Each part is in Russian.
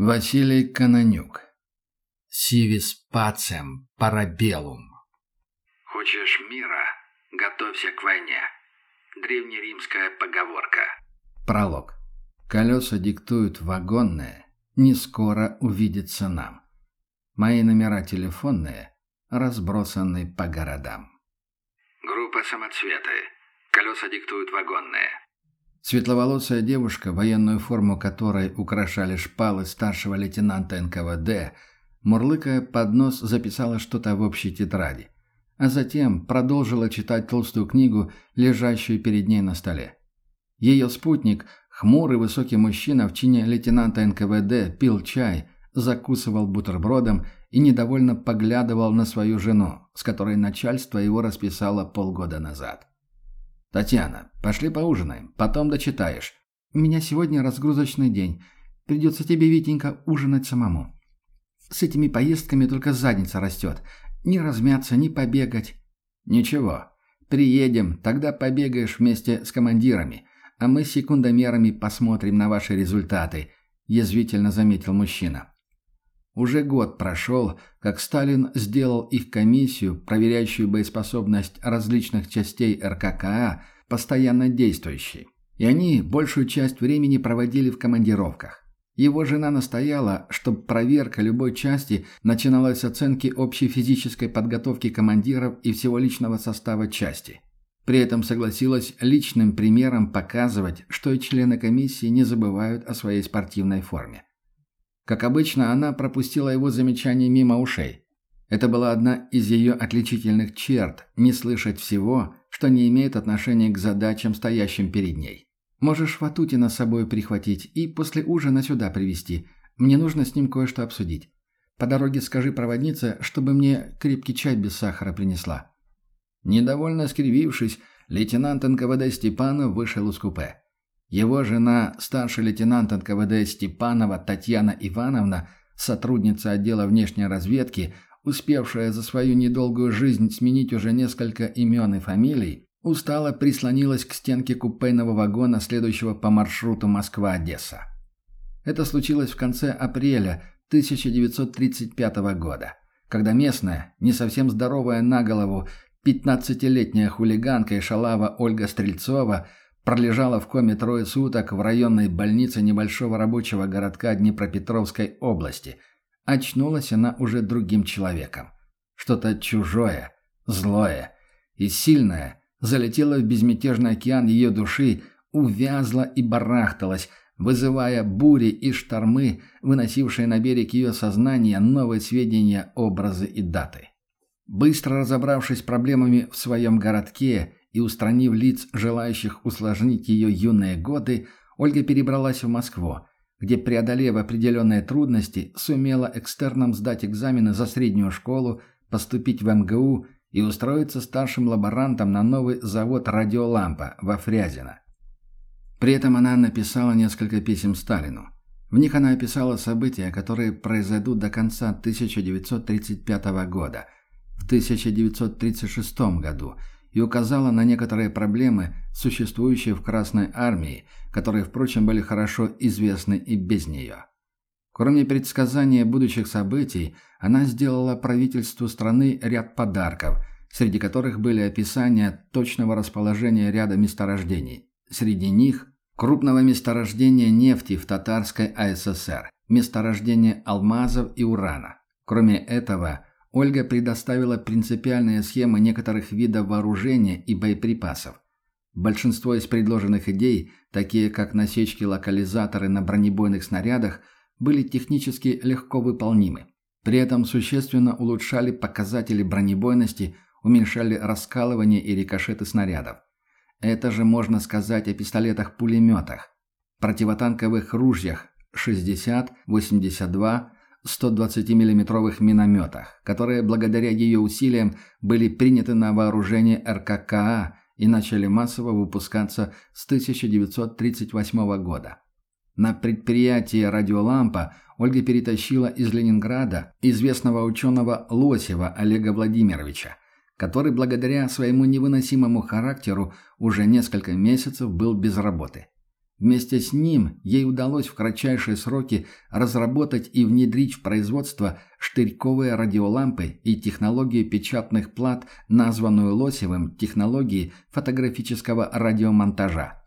Василий Канонюк. Сивис пацем парабеллум. Хочешь мира? Готовься к войне. Древнеримская поговорка. Пролог. Колеса диктуют вагонные. Не скоро увидится нам. Мои номера телефонные разбросаны по городам. Группа самоцветы. Колеса диктуют вагонные. Светловолосая девушка, военную форму которой украшали шпалы старшего лейтенанта НКВД, мурлыкая под нос, записала что-то в общей тетради, а затем продолжила читать толстую книгу, лежащую перед ней на столе. Ее спутник, хмурый высокий мужчина в чине лейтенанта НКВД, пил чай, закусывал бутербродом и недовольно поглядывал на свою жену, с которой начальство его расписало полгода назад. «Татьяна, пошли поужинаем, потом дочитаешь. У меня сегодня разгрузочный день. Придется тебе, Витенька, ужинать самому. С этими поездками только задница растет. Ни размяться, ни побегать». «Ничего. Приедем, тогда побегаешь вместе с командирами, а мы секундомерами посмотрим на ваши результаты», – язвительно заметил мужчина. Уже год прошел, как Сталин сделал их комиссию, проверяющую боеспособность различных частей РККА, постоянно действующей. И они большую часть времени проводили в командировках. Его жена настояла, чтобы проверка любой части начиналась с оценки общей физической подготовки командиров и всего личного состава части. При этом согласилась личным примером показывать, что и члены комиссии не забывают о своей спортивной форме. Как обычно, она пропустила его замечание мимо ушей. Это была одна из ее отличительных черт – не слышать всего, что не имеет отношения к задачам, стоящим перед ней. Можешь Ватутина с собой прихватить и после ужина сюда привезти. Мне нужно с ним кое-что обсудить. По дороге скажи проводнице, чтобы мне крепкий чай без сахара принесла». Недовольно скривившись, лейтенант НКВД Степанов вышел из купе. Его жена, старший лейтенант НКВД Степанова Татьяна Ивановна, сотрудница отдела внешней разведки, успевшая за свою недолгую жизнь сменить уже несколько имен и фамилий, устало прислонилась к стенке купейного вагона, следующего по маршруту Москва-Одесса. Это случилось в конце апреля 1935 года, когда местная, не совсем здоровая на голову, 15-летняя хулиганка и шалава Ольга Стрельцова пролежала в коме трое суток в районной больнице небольшого рабочего городка Днепропетровской области. Очнулась она уже другим человеком. Что-то чужое, злое и сильное залетело в безмятежный океан ее души, увязло и барахталось, вызывая бури и штормы, выносившие на берег ее сознания новые сведения, образы и даты. Быстро разобравшись проблемами в своем городке и устранив лиц, желающих усложнить ее юные годы, Ольга перебралась в Москву, где, преодолев определенные трудности, сумела экстерном сдать экзамены за среднюю школу, поступить в МГУ и устроиться старшим лаборантом на новый завод «Радиолампа» во Фрязино. При этом она написала несколько писем Сталину. В них она описала события, которые произойдут до конца 1935 года, в 1936 году, и указала на некоторые проблемы, существующие в Красной Армии, которые, впрочем, были хорошо известны и без нее. Кроме предсказания будущих событий, она сделала правительству страны ряд подарков, среди которых были описания точного расположения ряда месторождений. Среди них крупного месторождения нефти в Татарской АССР, месторождение алмазов и урана. Кроме этого, Ольга предоставила принципиальные схемы некоторых видов вооружения и боеприпасов. Большинство из предложенных идей, такие как насечки-локализаторы на бронебойных снарядах, были технически легко выполнимы. При этом существенно улучшали показатели бронебойности, уменьшали раскалывание и рикошеты снарядов. Это же можно сказать о пистолетах-пулеметах. противотанковых ружьях 60, 82, 120 миллиметровых минометах, которые благодаря ее усилиям были приняты на вооружение РККА и начали массово выпускаться с 1938 года. На предприятие «Радиолампа» Ольга перетащила из Ленинграда известного ученого Лосева Олега Владимировича, который благодаря своему невыносимому характеру уже несколько месяцев был без работы. Вместе с ним ей удалось в кратчайшие сроки разработать и внедрить в производство штырьковые радиолампы и технологию печатных плат, названную Лосевым технологией фотографического радиомонтажа.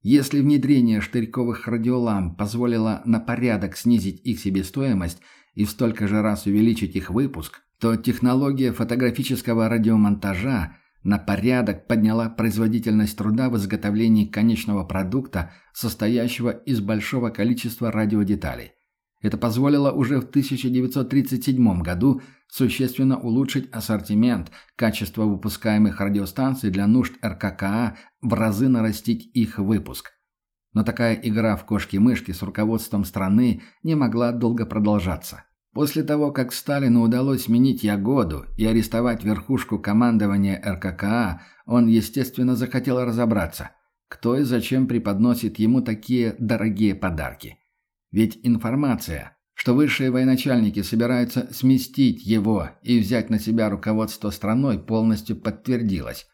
Если внедрение штырьковых радиоламп позволило на порядок снизить их себестоимость и в столько же раз увеличить их выпуск, то технология фотографического радиомонтажа на порядок подняла производительность труда в изготовлении конечного продукта, состоящего из большого количества радиодеталей. Это позволило уже в 1937 году существенно улучшить ассортимент, качество выпускаемых радиостанций для нужд РККА, в разы нарастить их выпуск. Но такая игра в кошки-мышки с руководством страны не могла долго продолжаться. После того, как Сталину удалось сменить Ягоду и арестовать верхушку командования РККА, он, естественно, захотел разобраться, кто и зачем преподносит ему такие дорогие подарки – ведь информация, что высшие военачальники собираются сместить его и взять на себя руководство страной, полностью подтвердилась.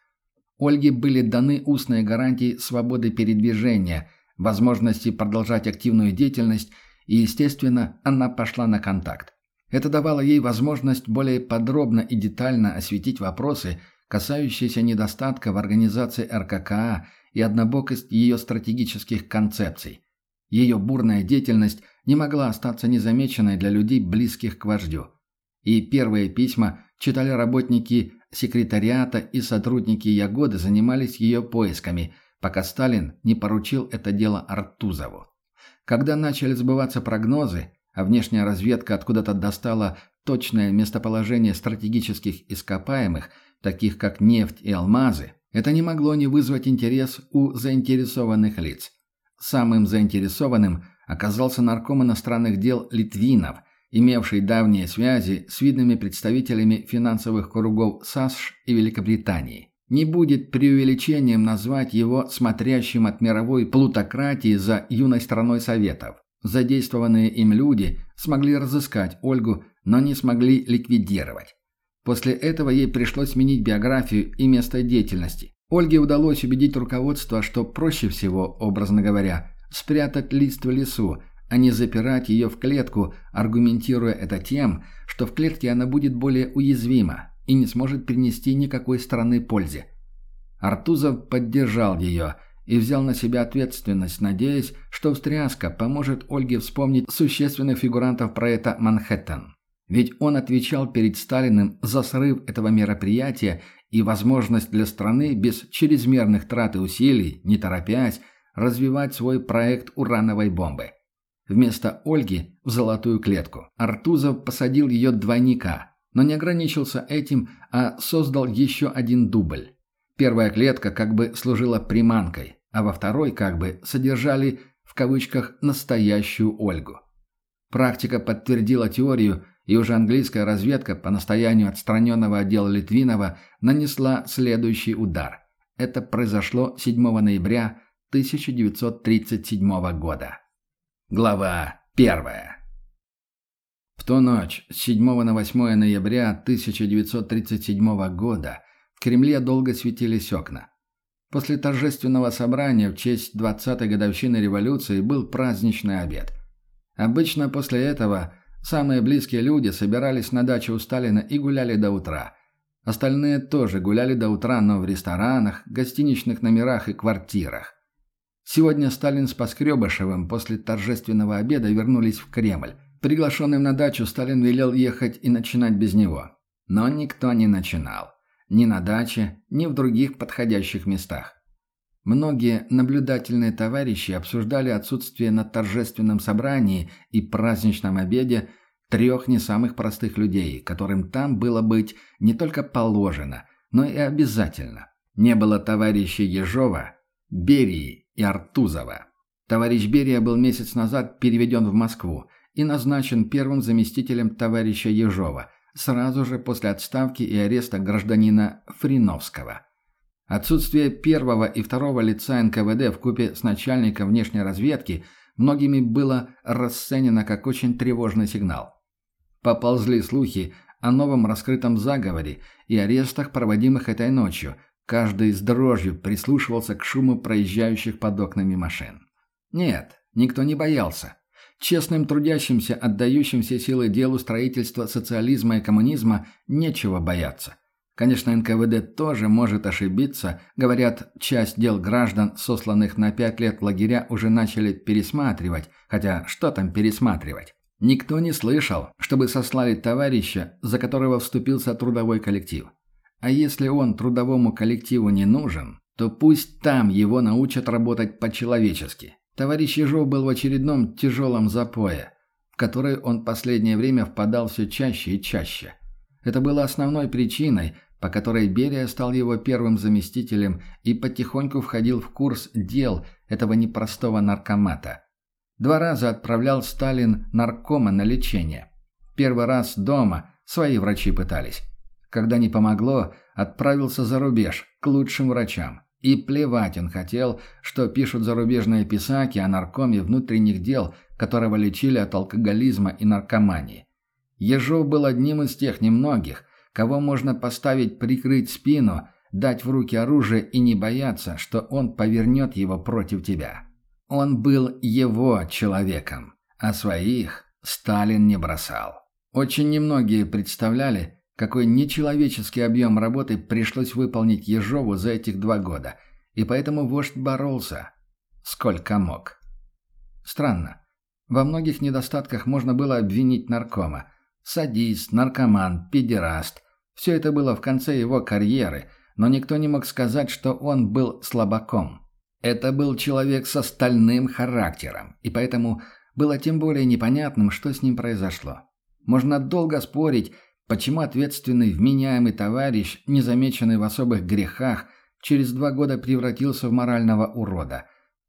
Ольге были даны устные гарантии свободы передвижения, возможности продолжать активную деятельность, и, естественно, она пошла на контакт. Это давало ей возможность более подробно и детально осветить вопросы, касающиеся недостатка в организации РККА и однобокость ее стратегических концепций. Ее бурная деятельность не могла остаться незамеченной для людей, близких к вождю. И первые письма читали работники секретариата и сотрудники Ягоды занимались ее поисками, пока Сталин не поручил это дело Артузову. Когда начали сбываться прогнозы, а внешняя разведка откуда-то достала точное местоположение стратегических ископаемых, таких как нефть и алмазы, это не могло не вызвать интерес у заинтересованных лиц. Самым заинтересованным оказался нарком иностранных дел Литвинов, имевший давние связи с видными представителями финансовых кругов САСШ и Великобритании. Не будет преувеличением назвать его смотрящим от мировой плутократии за юной страной Советов. Задействованные им люди смогли разыскать Ольгу, но не смогли ликвидировать. После этого ей пришлось сменить биографию и место деятельности. Ольге удалось убедить руководство, что проще всего, образно говоря, спрятать лист в лесу, а не запирать ее в клетку, аргументируя это тем, что в клетке она будет более уязвима и не сможет принести никакой стороны пользы. Артузов поддержал ее и взял на себя ответственность, надеясь, что встряска поможет Ольге вспомнить существенных фигурантов проекта «Манхэттен». Ведь он отвечал перед Сталиным за срыв этого мероприятия и возможность для страны без чрезмерных трат и усилий, не торопясь, развивать свой проект урановой бомбы. Вместо Ольги в золотую клетку. Артузов посадил ее двойника, но не ограничился этим, а создал еще один дубль. Первая клетка как бы служила приманкой, а во второй как бы содержали в кавычках «настоящую Ольгу». Практика подтвердила теорию, и уже английская разведка по настоянию отстраненного отдела Литвинова нанесла следующий удар. Это произошло 7 ноября 1937 года. Глава 1. В ту ночь с 7 на 8 ноября 1937 года в Кремле долго светились окна. После торжественного собрания в честь 20-й годовщины революции был праздничный обед. Обычно после этого Самые близкие люди собирались на даче у Сталина и гуляли до утра. Остальные тоже гуляли до утра, но в ресторанах, гостиничных номерах и квартирах. Сегодня Сталин с Поскребышевым после торжественного обеда вернулись в Кремль. Приглашенным на дачу Сталин велел ехать и начинать без него. Но никто не начинал. Ни на даче, ни в других подходящих местах. Многие наблюдательные товарищи обсуждали отсутствие на торжественном собрании и праздничном обеде трех не самых простых людей, которым там было быть не только положено, но и обязательно. Не было товарищей Ежова, Берии и Артузова. Товарищ Берия был месяц назад переведен в Москву и назначен первым заместителем товарища Ежова, сразу же после отставки и ареста гражданина Фриновского. Отсутствие первого и второго лица НКВД в купе с начальником внешней разведки многими было расценено как очень тревожный сигнал. Поползли слухи о новом раскрытом заговоре и арестах, проводимых этой ночью. Каждый с дрожью прислушивался к шуму проезжающих под окнами машин. Нет, никто не боялся. Честным трудящимся, отдающим все силы делу строительства социализма и коммунизма нечего бояться. Конечно, НКВД тоже может ошибиться. Говорят, часть дел граждан, сосланных на пять лет в лагеря, уже начали пересматривать. Хотя что там пересматривать? Никто не слышал, чтобы сослали товарища, за которого вступился трудовой коллектив. А если он трудовому коллективу не нужен, то пусть там его научат работать по-человечески. Товарищ Ежов был в очередном тяжелом запое, в который он последнее время впадал все чаще и чаще. Это было основной причиной, по которой Берия стал его первым заместителем и потихоньку входил в курс дел этого непростого наркомата. Два раза отправлял Сталин наркома на лечение. Первый раз дома, свои врачи пытались. Когда не помогло, отправился за рубеж, к лучшим врачам. И плевать он хотел, что пишут зарубежные писаки о наркоме внутренних дел, которого лечили от алкоголизма и наркомании. Ежов был одним из тех немногих, кого можно поставить прикрыть спину, дать в руки оружие и не бояться, что он повернет его против тебя. Он был его человеком, а своих Сталин не бросал. Очень немногие представляли, какой нечеловеческий объем работы пришлось выполнить Ежову за этих два года, и поэтому вождь боролся, сколько мог. Странно. Во многих недостатках можно было обвинить наркома. Садист, наркоман, педераст. Все это было в конце его карьеры, но никто не мог сказать, что он был слабаком. Это был человек со стальным характером, и поэтому было тем более непонятным, что с ним произошло. Можно долго спорить, Почему ответственный, вменяемый товарищ, незамеченный в особых грехах, через два года превратился в морального урода?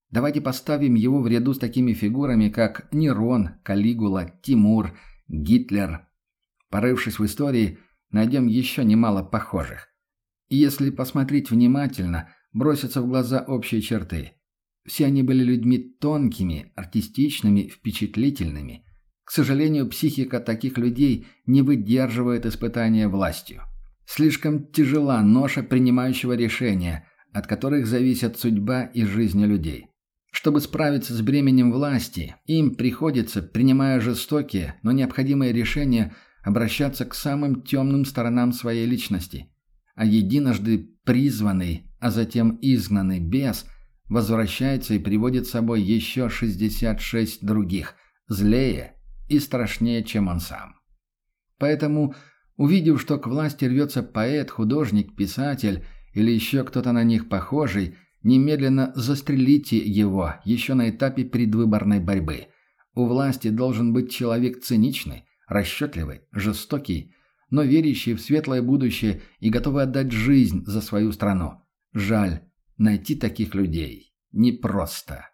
Давайте поставим его в ряду с такими фигурами, как Нерон, Калигула, Тимур, Гитлер. Порывшись в истории, найдем еще немало похожих. И если посмотреть внимательно, бросятся в глаза общие черты. Все они были людьми тонкими, артистичными, впечатлительными – к сожалению, психика таких людей не выдерживает испытания властью. Слишком тяжела ноша принимающего решения, от которых зависят судьба и жизни людей. Чтобы справиться с бременем власти, им приходится, принимая жестокие, но необходимые решения, обращаться к самым темным сторонам своей личности. А единожды призванный, а затем изгнанный бес возвращается и приводит с собой еще 66 других, злее и страшнее, чем он сам. Поэтому, увидев, что к власти рвется поэт, художник, писатель или еще кто-то на них похожий, немедленно застрелите его еще на этапе предвыборной борьбы. У власти должен быть человек циничный, расчетливый, жестокий, но верящий в светлое будущее и готовый отдать жизнь за свою страну. Жаль, найти таких людей непросто.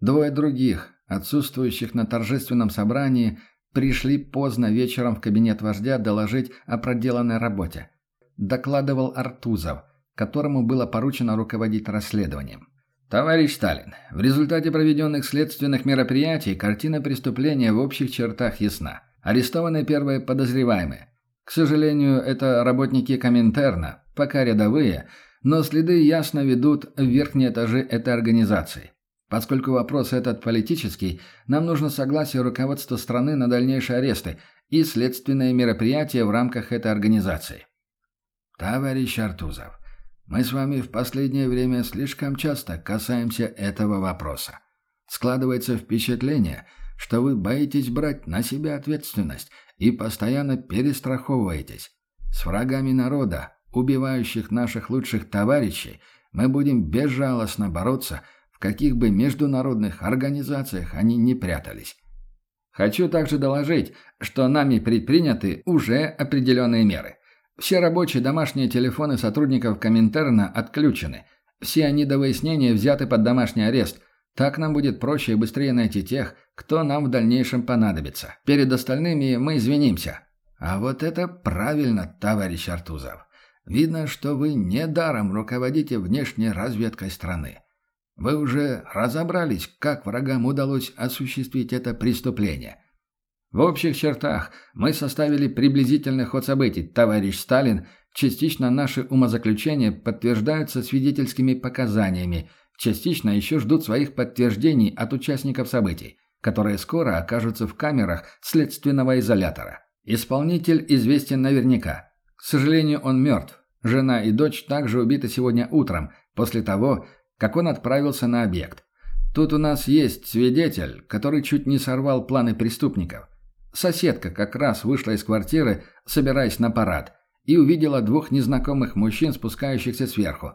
Двое других, отсутствующих на торжественном собрании, пришли поздно вечером в кабинет вождя доложить о проделанной работе. Докладывал Артузов, которому было поручено руководить расследованием. «Товарищ Сталин, в результате проведенных следственных мероприятий картина преступления в общих чертах ясна. Арестованы первые подозреваемые. К сожалению, это работники Коминтерна, пока рядовые, но следы ясно ведут в верхние этажи этой организации. Поскольку вопрос этот политический, нам нужно согласие руководства страны на дальнейшие аресты и следственные мероприятия в рамках этой организации. Товарищ Артузов, мы с вами в последнее время слишком часто касаемся этого вопроса. Складывается впечатление, что вы боитесь брать на себя ответственность и постоянно перестраховываетесь. С врагами народа, убивающих наших лучших товарищей, мы будем безжалостно бороться – каких бы международных организациях они не прятались. Хочу также доложить, что нами предприняты уже определенные меры. Все рабочие домашние телефоны сотрудников Коминтерна отключены. Все они до выяснения взяты под домашний арест. Так нам будет проще и быстрее найти тех, кто нам в дальнейшем понадобится. Перед остальными мы извинимся. А вот это правильно, товарищ Артузов. Видно, что вы недаром руководите внешней разведкой страны. Вы уже разобрались, как врагам удалось осуществить это преступление. В общих чертах мы составили приблизительный ход событий, товарищ Сталин. Частично наши умозаключения подтверждаются свидетельскими показаниями, частично еще ждут своих подтверждений от участников событий, которые скоро окажутся в камерах следственного изолятора. Исполнитель известен наверняка. К сожалению, он мертв. Жена и дочь также убиты сегодня утром, после того, как он отправился на объект. Тут у нас есть свидетель, который чуть не сорвал планы преступников. Соседка как раз вышла из квартиры, собираясь на парад, и увидела двух незнакомых мужчин, спускающихся сверху.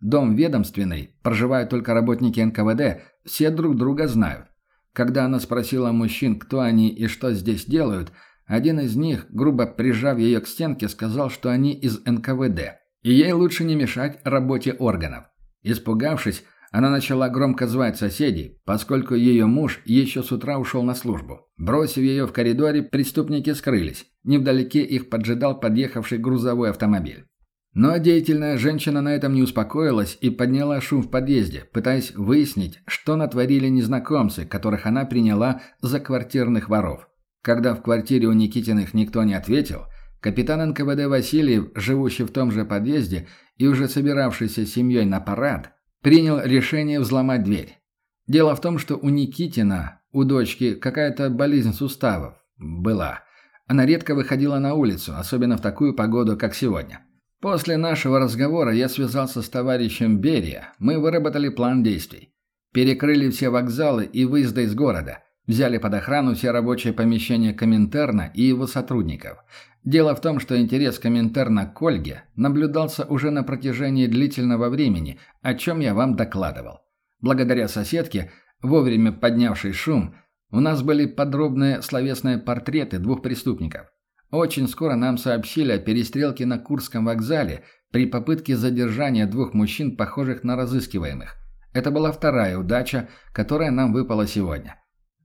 Дом ведомственный, проживают только работники НКВД, все друг друга знают. Когда она спросила мужчин, кто они и что здесь делают, один из них, грубо прижав ее к стенке, сказал, что они из НКВД, и ей лучше не мешать работе органов. Испугавшись, она начала громко звать соседей, поскольку ее муж еще с утра ушел на службу. Бросив ее в коридоре, преступники скрылись. Невдалеке их поджидал подъехавший грузовой автомобиль. Но деятельная женщина на этом не успокоилась и подняла шум в подъезде, пытаясь выяснить, что натворили незнакомцы, которых она приняла за квартирных воров. Когда в квартире у Никитиных никто не ответил, капитан НКВД Васильев, живущий в том же подъезде и уже собиравшийся семьей на парад, принял решение взломать дверь. Дело в том, что у Никитина, у дочки, какая-то болезнь суставов была. Она редко выходила на улицу, особенно в такую погоду, как сегодня. После нашего разговора я связался с товарищем Берия, мы выработали план действий. Перекрыли все вокзалы и выезды из города. Взяли под охрану все рабочие помещения Коминтерна и его сотрудников. Дело в том, что интерес Коминтерна к Ольге наблюдался уже на протяжении длительного времени, о чем я вам докладывал. Благодаря соседке, вовремя поднявшей шум, у нас были подробные словесные портреты двух преступников. Очень скоро нам сообщили о перестрелке на Курском вокзале при попытке задержания двух мужчин, похожих на разыскиваемых. Это была вторая удача, которая нам выпала сегодня.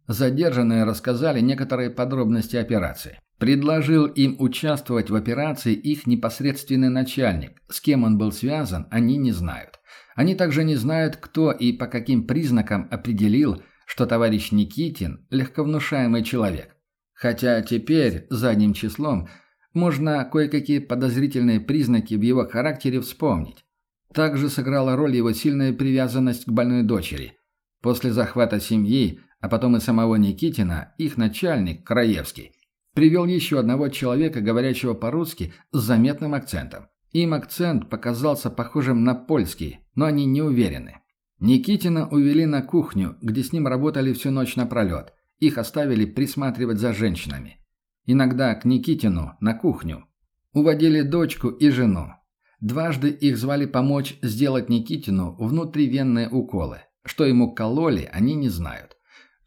Задержанные рассказали некоторые подробности операции. Предложил им участвовать в операции их непосредственный начальник. С кем он был связан, они не знают. Они также не знают, кто и по каким признакам определил, что товарищ Никитин – легковнушаемый человек. Хотя теперь, задним числом, можно кое-какие подозрительные признаки в его характере вспомнить. Также сыграла роль его сильная привязанность к больной дочери. После захвата семьи, а потом и самого Никитина, их начальник, Краевский, привел еще одного человека, говорящего по-русски, с заметным акцентом. Им акцент показался похожим на польский, но они не уверены. Никитина увели на кухню, где с ним работали всю ночь напролет. Их оставили присматривать за женщинами. Иногда к Никитину на кухню. Уводили дочку и жену. Дважды их звали помочь сделать Никитину внутривенные уколы. Что ему кололи, они не знают.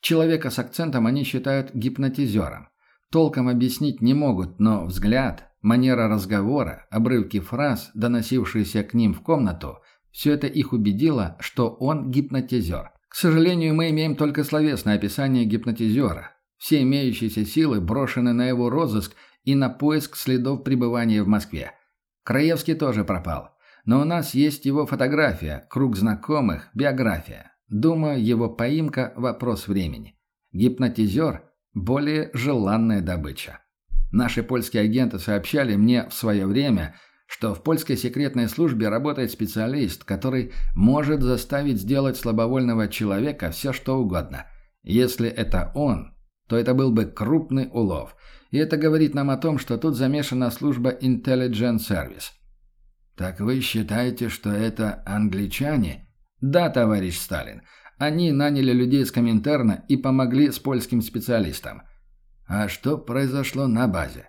Человека с акцентом они считают гипнотизером. Толком объяснить не могут, но взгляд, манера разговора, обрывки фраз, доносившиеся к ним в комнату, все это их убедило, что он гипнотизер. К сожалению, мы имеем только словесное описание гипнотизера. Все имеющиеся силы брошены на его розыск и на поиск следов пребывания в Москве. Краевский тоже пропал. Но у нас есть его фотография, круг знакомых, биография. Думаю, его поимка – вопрос времени. Гипнотизер более желанная добыча. Наши польские агенты сообщали мне в свое время, что в польской секретной службе работает специалист, который может заставить сделать слабовольного человека все что угодно. Если это он, то это был бы крупный улов. И это говорит нам о том, что тут замешана служба Intelligence Service. «Так вы считаете, что это англичане?» «Да, товарищ Сталин. Они наняли людей с Коминтерна и помогли с польским специалистам. А что произошло на базе?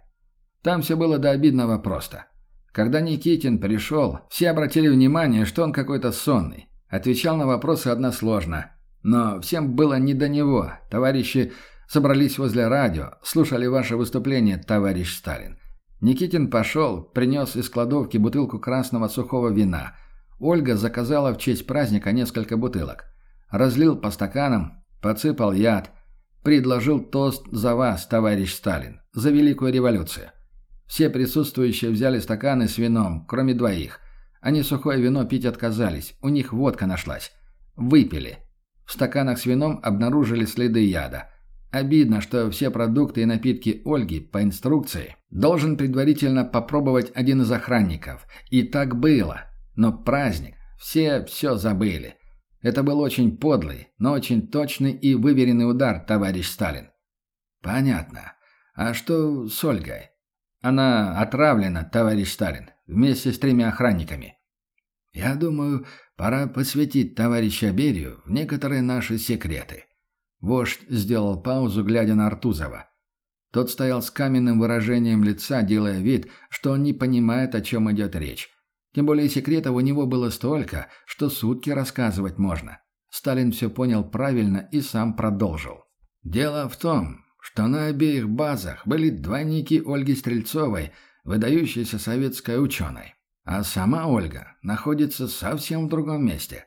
Там все было до обидного просто. Когда Никитин пришел, все обратили внимание, что он какой-то сонный. Отвечал на вопросы односложно. Но всем было не до него. Товарищи собрались возле радио, слушали ваше выступление, товарищ Сталин. Никитин пошел, принес из кладовки бутылку красного сухого вина. Ольга заказала в честь праздника несколько бутылок. Разлил по стаканам, подсыпал яд, предложил тост за вас, товарищ Сталин, за Великую революцию. Все присутствующие взяли стаканы с вином, кроме двоих. Они сухое вино пить отказались, у них водка нашлась. Выпили. В стаканах с вином обнаружили следы яда. Обидно, что все продукты и напитки Ольги по инструкции должен предварительно попробовать один из охранников. И так было. Но праздник. Все все забыли. Это был очень подлый, но очень точный и выверенный удар, товарищ Сталин. Понятно. А что с Ольгой? Она отравлена, товарищ Сталин, вместе с тремя охранниками. Я думаю, пора посвятить товарища Берию в некоторые наши секреты. Вождь сделал паузу, глядя на Артузова. Тот стоял с каменным выражением лица, делая вид, что он не понимает, о чем идет речь. Тем более секретов у него было столько, что сутки рассказывать можно. Сталин все понял правильно и сам продолжил. «Дело в том, что на обеих базах были двойники Ольги Стрельцовой, выдающейся советской ученой. А сама Ольга находится совсем в другом месте.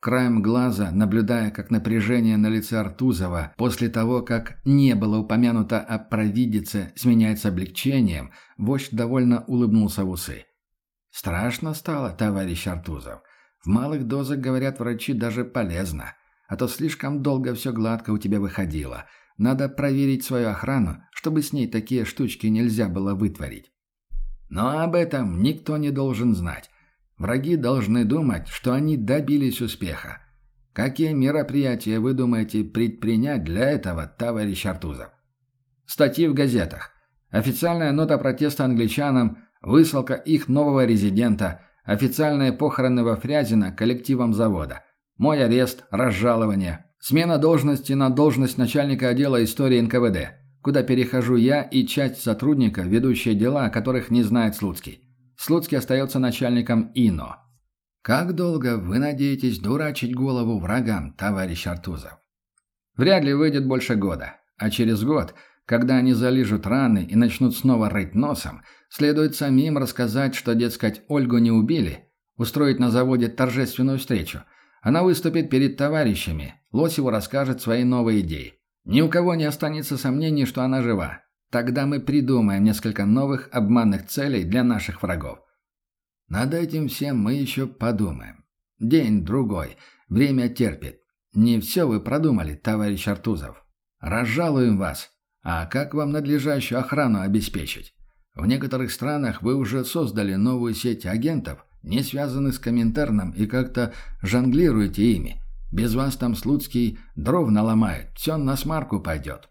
Краем глаза, наблюдая, как напряжение на лице Артузова после того, как не было упомянуто о провидице, сменяется облегчением, вождь довольно улыбнулся в усы. «Страшно стало, товарищ Артузов. В малых дозах, говорят врачи, даже полезно. А то слишком долго все гладко у тебя выходило. Надо проверить свою охрану, чтобы с ней такие штучки нельзя было вытворить. Но об этом никто не должен знать. Враги должны думать, что они добились успеха. Какие мероприятия вы думаете предпринять для этого, товарищ Артузов? Статьи в газетах. Официальная нота протеста англичанам, высылка их нового резидента, официальные похороны во Фрязино коллективом завода. Мой арест, разжалование. Смена должности на должность начальника отдела истории НКВД, куда перехожу я и часть сотрудников, ведущие дела, о которых не знает Слуцкий. Слуцкий остается начальником ИНО. Как долго вы надеетесь дурачить голову врагам, товарищ Артузов? Вряд ли выйдет больше года. А через год, когда они залижут раны и начнут снова рыть носом, следует самим рассказать, что, дескать, Ольгу не убили, устроить на заводе торжественную встречу. Она выступит перед товарищами, Лосеву расскажет свои новые идеи. Ни у кого не останется сомнений, что она жива. Тогда мы придумаем несколько новых обманных целей для наших врагов. Над этим всем мы еще подумаем. День-другой. Время терпит. Не все вы продумали, товарищ Артузов. Разжалуем вас. А как вам надлежащую охрану обеспечить? В некоторых странах вы уже создали новую сеть агентов, не связанных с Коминтерном, и как-то жонглируете ими. Без вас там Слуцкий дров наломает, все на смарку пойдет.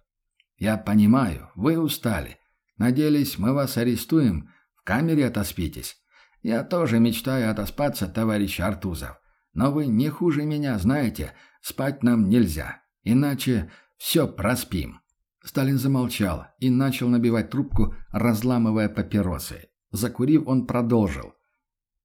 «Я понимаю, вы устали. Надеялись, мы вас арестуем, в камере отоспитесь. Я тоже мечтаю отоспаться, товарищ Артузов. Но вы не хуже меня знаете, спать нам нельзя, иначе все проспим». Сталин замолчал и начал набивать трубку, разламывая папиросы. Закурив, он продолжил.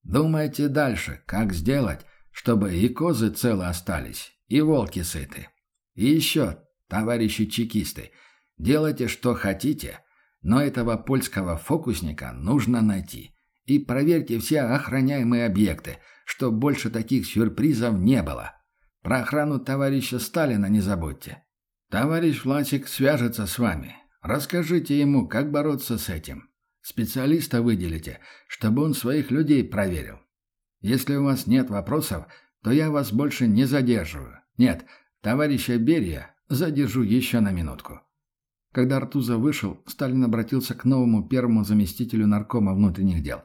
«Думайте дальше, как сделать, чтобы и козы целы остались, и волки сыты. И еще, товарищи чекисты, — Делайте, что хотите, но этого польского фокусника нужно найти. И проверьте все охраняемые объекты, чтобы больше таких сюрпризов не было. Про охрану товарища Сталина не забудьте. Товарищ Власик свяжется с вами. Расскажите ему, как бороться с этим. Специалиста выделите, чтобы он своих людей проверил. Если у вас нет вопросов, то я вас больше не задерживаю. Нет, товарища Берия задержу еще на минутку. Когда Артуза вышел, Сталин обратился к новому первому заместителю наркома внутренних дел.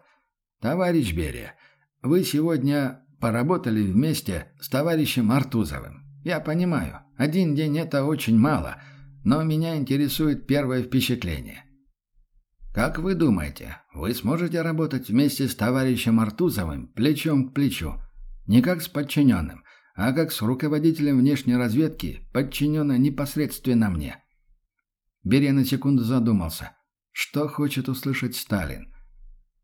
«Товарищ Берия, вы сегодня поработали вместе с товарищем Артузовым. Я понимаю, один день это очень мало, но меня интересует первое впечатление. Как вы думаете, вы сможете работать вместе с товарищем Артузовым плечом к плечу? Не как с подчиненным, а как с руководителем внешней разведки, подчиненной непосредственно мне?» Берия на секунду задумался. Что хочет услышать Сталин?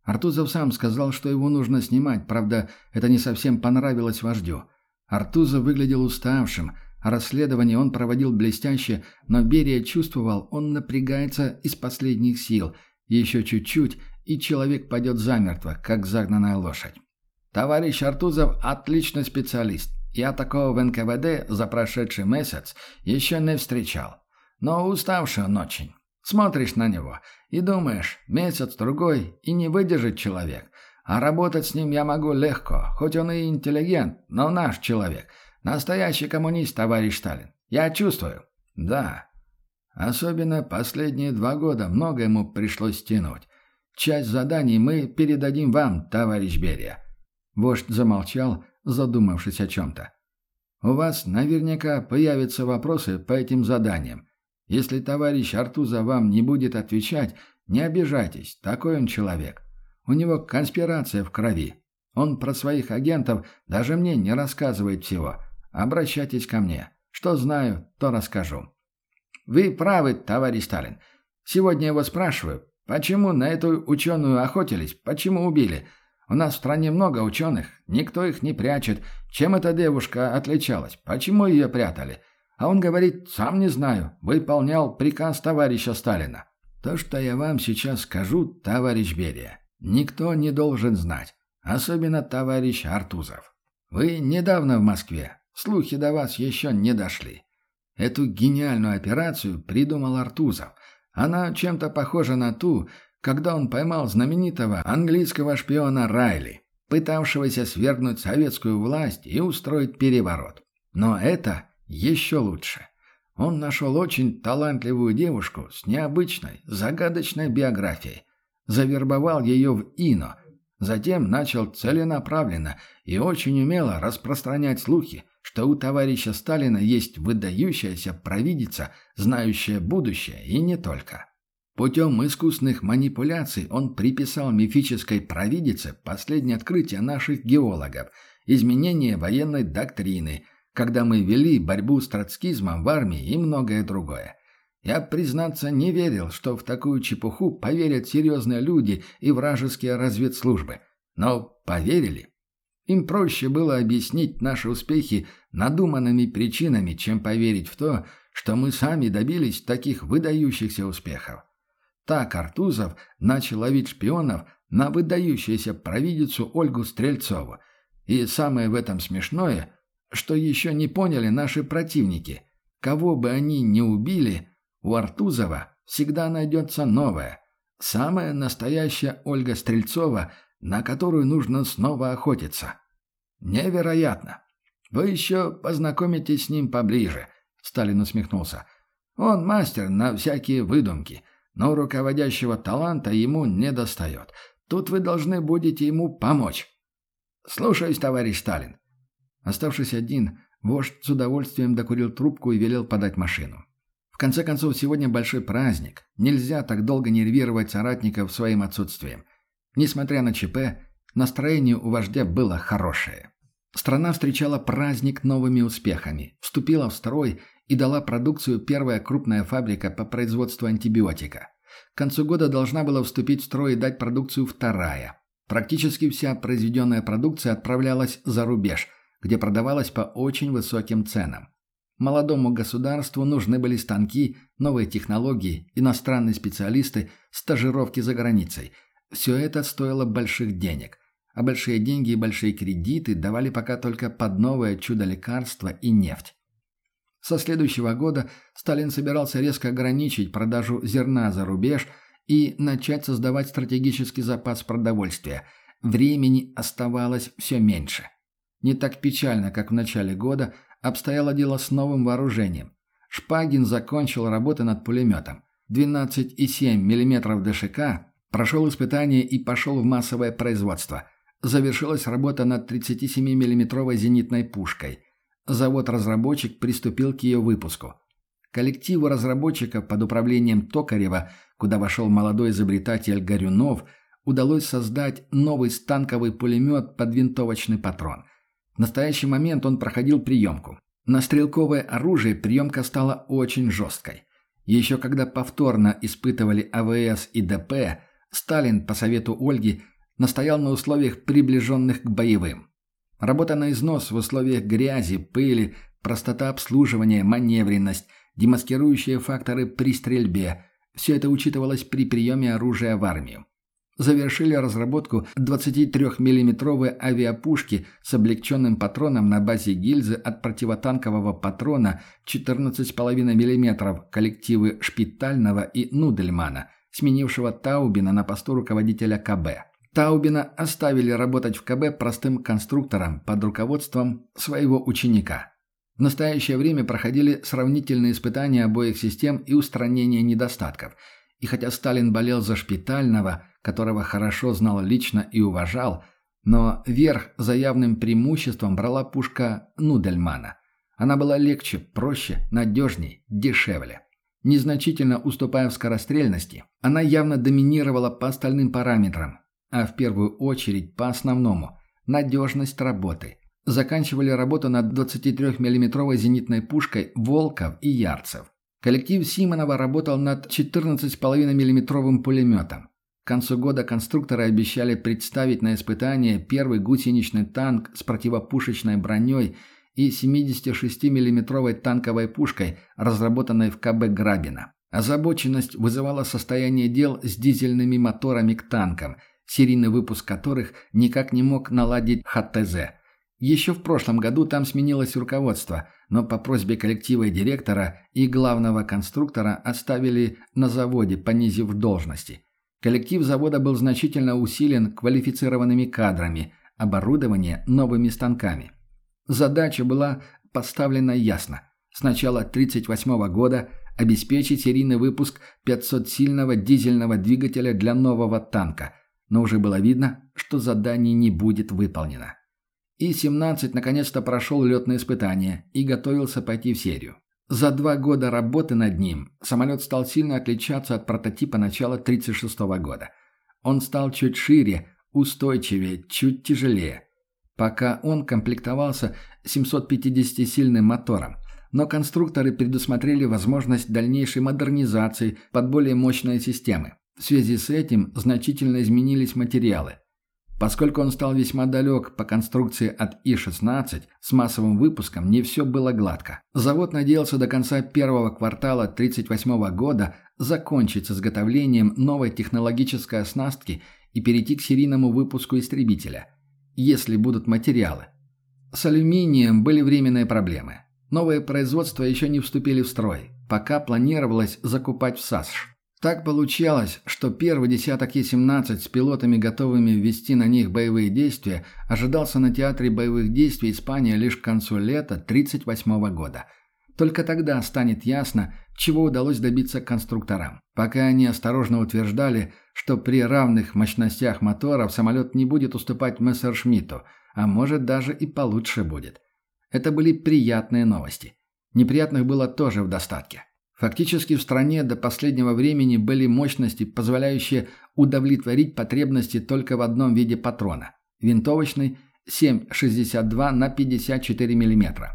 Артузов сам сказал, что его нужно снимать, правда, это не совсем понравилось вождю. Артузов выглядел уставшим, расследование он проводил блестяще, но Берия чувствовал, он напрягается из последних сил. Еще чуть-чуть, и человек пойдет замертво, как загнанная лошадь. Товарищ Артузов – отличный специалист. Я такого в НКВД за прошедший месяц еще не встречал. Но уставший он очень. Смотришь на него и думаешь, месяц-другой и не выдержит человек. А работать с ним я могу легко, хоть он и интеллигент, но наш человек. Настоящий коммунист, товарищ Сталин. Я чувствую. Да. Особенно последние два года много ему пришлось тянуть. Часть заданий мы передадим вам, товарищ Берия. Вождь замолчал, задумавшись о чем-то. У вас наверняка появятся вопросы по этим заданиям. Если товарищ Артуза вам не будет отвечать, не обижайтесь, такой он человек. У него конспирация в крови. Он про своих агентов даже мне не рассказывает всего. Обращайтесь ко мне. Что знаю, то расскажу. Вы правы, товарищ Сталин. Сегодня его спрашиваю, почему на эту ученую охотились, почему убили? У нас в стране много ученых, никто их не прячет. Чем эта девушка отличалась? Почему ее прятали? А он говорит, сам не знаю, выполнял приказ товарища Сталина. То, что я вам сейчас скажу, товарищ Берия, никто не должен знать, особенно товарищ Артузов. Вы недавно в Москве, слухи до вас еще не дошли. Эту гениальную операцию придумал Артузов. Она чем-то похожа на ту, когда он поймал знаменитого английского шпиона Райли, пытавшегося свергнуть советскую власть и устроить переворот. Но это еще лучше. Он нашел очень талантливую девушку с необычной, загадочной биографией. Завербовал ее в ИНО. Затем начал целенаправленно и очень умело распространять слухи, что у товарища Сталина есть выдающаяся провидица, знающая будущее, и не только. Путем искусных манипуляций он приписал мифической провидице последнее открытие наших геологов – изменение военной доктрины, когда мы вели борьбу с троцкизмом в армии и многое другое. Я, признаться, не верил, что в такую чепуху поверят серьезные люди и вражеские разведслужбы. Но поверили. Им проще было объяснить наши успехи надуманными причинами, чем поверить в то, что мы сами добились таких выдающихся успехов. Так Артузов начал ловить шпионов на выдающуюся провидицу Ольгу Стрельцову. И самое в этом смешное, что еще не поняли наши противники. Кого бы они ни убили, у Артузова всегда найдется новое. Самая настоящая Ольга Стрельцова – на которую нужно снова охотиться. Невероятно. Вы еще познакомитесь с ним поближе, Сталин усмехнулся. Он мастер на всякие выдумки, но руководящего таланта ему не достает. Тут вы должны будете ему помочь. Слушаюсь, товарищ Сталин. Оставшись один, вождь с удовольствием докурил трубку и велел подать машину. В конце концов, сегодня большой праздник. Нельзя так долго нервировать соратников своим отсутствием. Несмотря на ЧП, настроение у вождя было хорошее. Страна встречала праздник новыми успехами, вступила в строй и дала продукцию первая крупная фабрика по производству антибиотика. К концу года должна была вступить в строй и дать продукцию вторая. Практически вся произведенная продукция отправлялась за рубеж, где продавалась по очень высоким ценам. Молодому государству нужны были станки, новые технологии, иностранные специалисты, стажировки за границей – все это стоило больших денег, а большие деньги и большие кредиты давали пока только под новое чудо лекарства и нефть. Со следующего года Сталин собирался резко ограничить продажу зерна за рубеж и начать создавать стратегический запас продовольствия. Времени оставалось все меньше. Не так печально, как в начале года, обстояло дело с новым вооружением. Шпагин закончил работы над пулеметом. 12,7 мм ДШК Прошел испытание и пошел в массовое производство. Завершилась работа над 37 миллиметровой зенитной пушкой. Завод-разработчик приступил к ее выпуску. Коллективу разработчиков под управлением Токарева, куда вошел молодой изобретатель Горюнов, удалось создать новый станковый пулемет под винтовочный патрон. В настоящий момент он проходил приемку. На стрелковое оружие приемка стала очень жесткой. Еще когда повторно испытывали АВС и ДП, Сталин, по совету Ольги, настоял на условиях, приближенных к боевым. Работа на износ в условиях грязи, пыли, простота обслуживания, маневренность, демаскирующие факторы при стрельбе – все это учитывалось при приеме оружия в армию. завершили разработку 23-миллиметровой авиапушки с облегченным патроном на базе гильзы от противотанкового патрона 14,5 мм коллективы Шпитального и Нудельмана, сменившего Таубина на посту руководителя КБ. Таубина оставили работать в КБ простым конструктором под руководством своего ученика. В настоящее время проходили сравнительные испытания обоих систем и устранение недостатков. И хотя Сталин болел за Шпитального, которого хорошо знал лично и уважал, но верх за явным преимуществом брала пушка Нудельмана. Она была легче, проще, надежней, дешевле. Незначительно уступая в скорострельности, она явно доминировала по остальным параметрам, а в первую очередь по основному – надежность работы. Заканчивали работу над 23 миллиметровой зенитной пушкой «Волков» и «Ярцев». Коллектив Симонова работал над 14,5 миллиметровым пулеметом. К концу года конструкторы обещали представить на испытание первый гусеничный танк с противопушечной броней и 76 миллиметровой танковой пушкой, разработанной в КБ «Грабина». Озабоченность вызывала состояние дел с дизельными моторами к танкам – серийный выпуск которых никак не мог наладить ХТЗ. Еще в прошлом году там сменилось руководство, но по просьбе коллектива и директора и главного конструктора оставили на заводе, понизив должности. Коллектив завода был значительно усилен квалифицированными кадрами, оборудование новыми станками. Задача была поставлена ясно. С начала 1938 года обеспечить серийный выпуск 500-сильного дизельного двигателя для нового танка – но уже было видно, что задание не будет выполнено. И-17 наконец-то прошел летное испытание и готовился пойти в серию. За два года работы над ним самолет стал сильно отличаться от прототипа начала 1936 года. Он стал чуть шире, устойчивее, чуть тяжелее. Пока он комплектовался 750-сильным мотором, но конструкторы предусмотрели возможность дальнейшей модернизации под более мощные системы. В связи с этим значительно изменились материалы. Поскольку он стал весьма далек по конструкции от И-16, с массовым выпуском не все было гладко. Завод надеялся до конца первого квартала 1938 года закончить с изготовлением новой технологической оснастки и перейти к серийному выпуску истребителя, если будут материалы. С алюминием были временные проблемы. Новые производства еще не вступили в строй, пока планировалось закупать в САСШ. Так получалось, что первый десяток Е-17 с пилотами, готовыми ввести на них боевые действия, ожидался на театре боевых действий Испания лишь к концу лета 1938 года. Только тогда станет ясно, чего удалось добиться конструкторам. Пока они осторожно утверждали, что при равных мощностях моторов самолет не будет уступать Мессершмитту, а может даже и получше будет. Это были приятные новости. Неприятных было тоже в достатке. Фактически в стране до последнего времени были мощности, позволяющие удовлетворить потребности только в одном виде патрона – винтовочный 7,62 на 54 мм.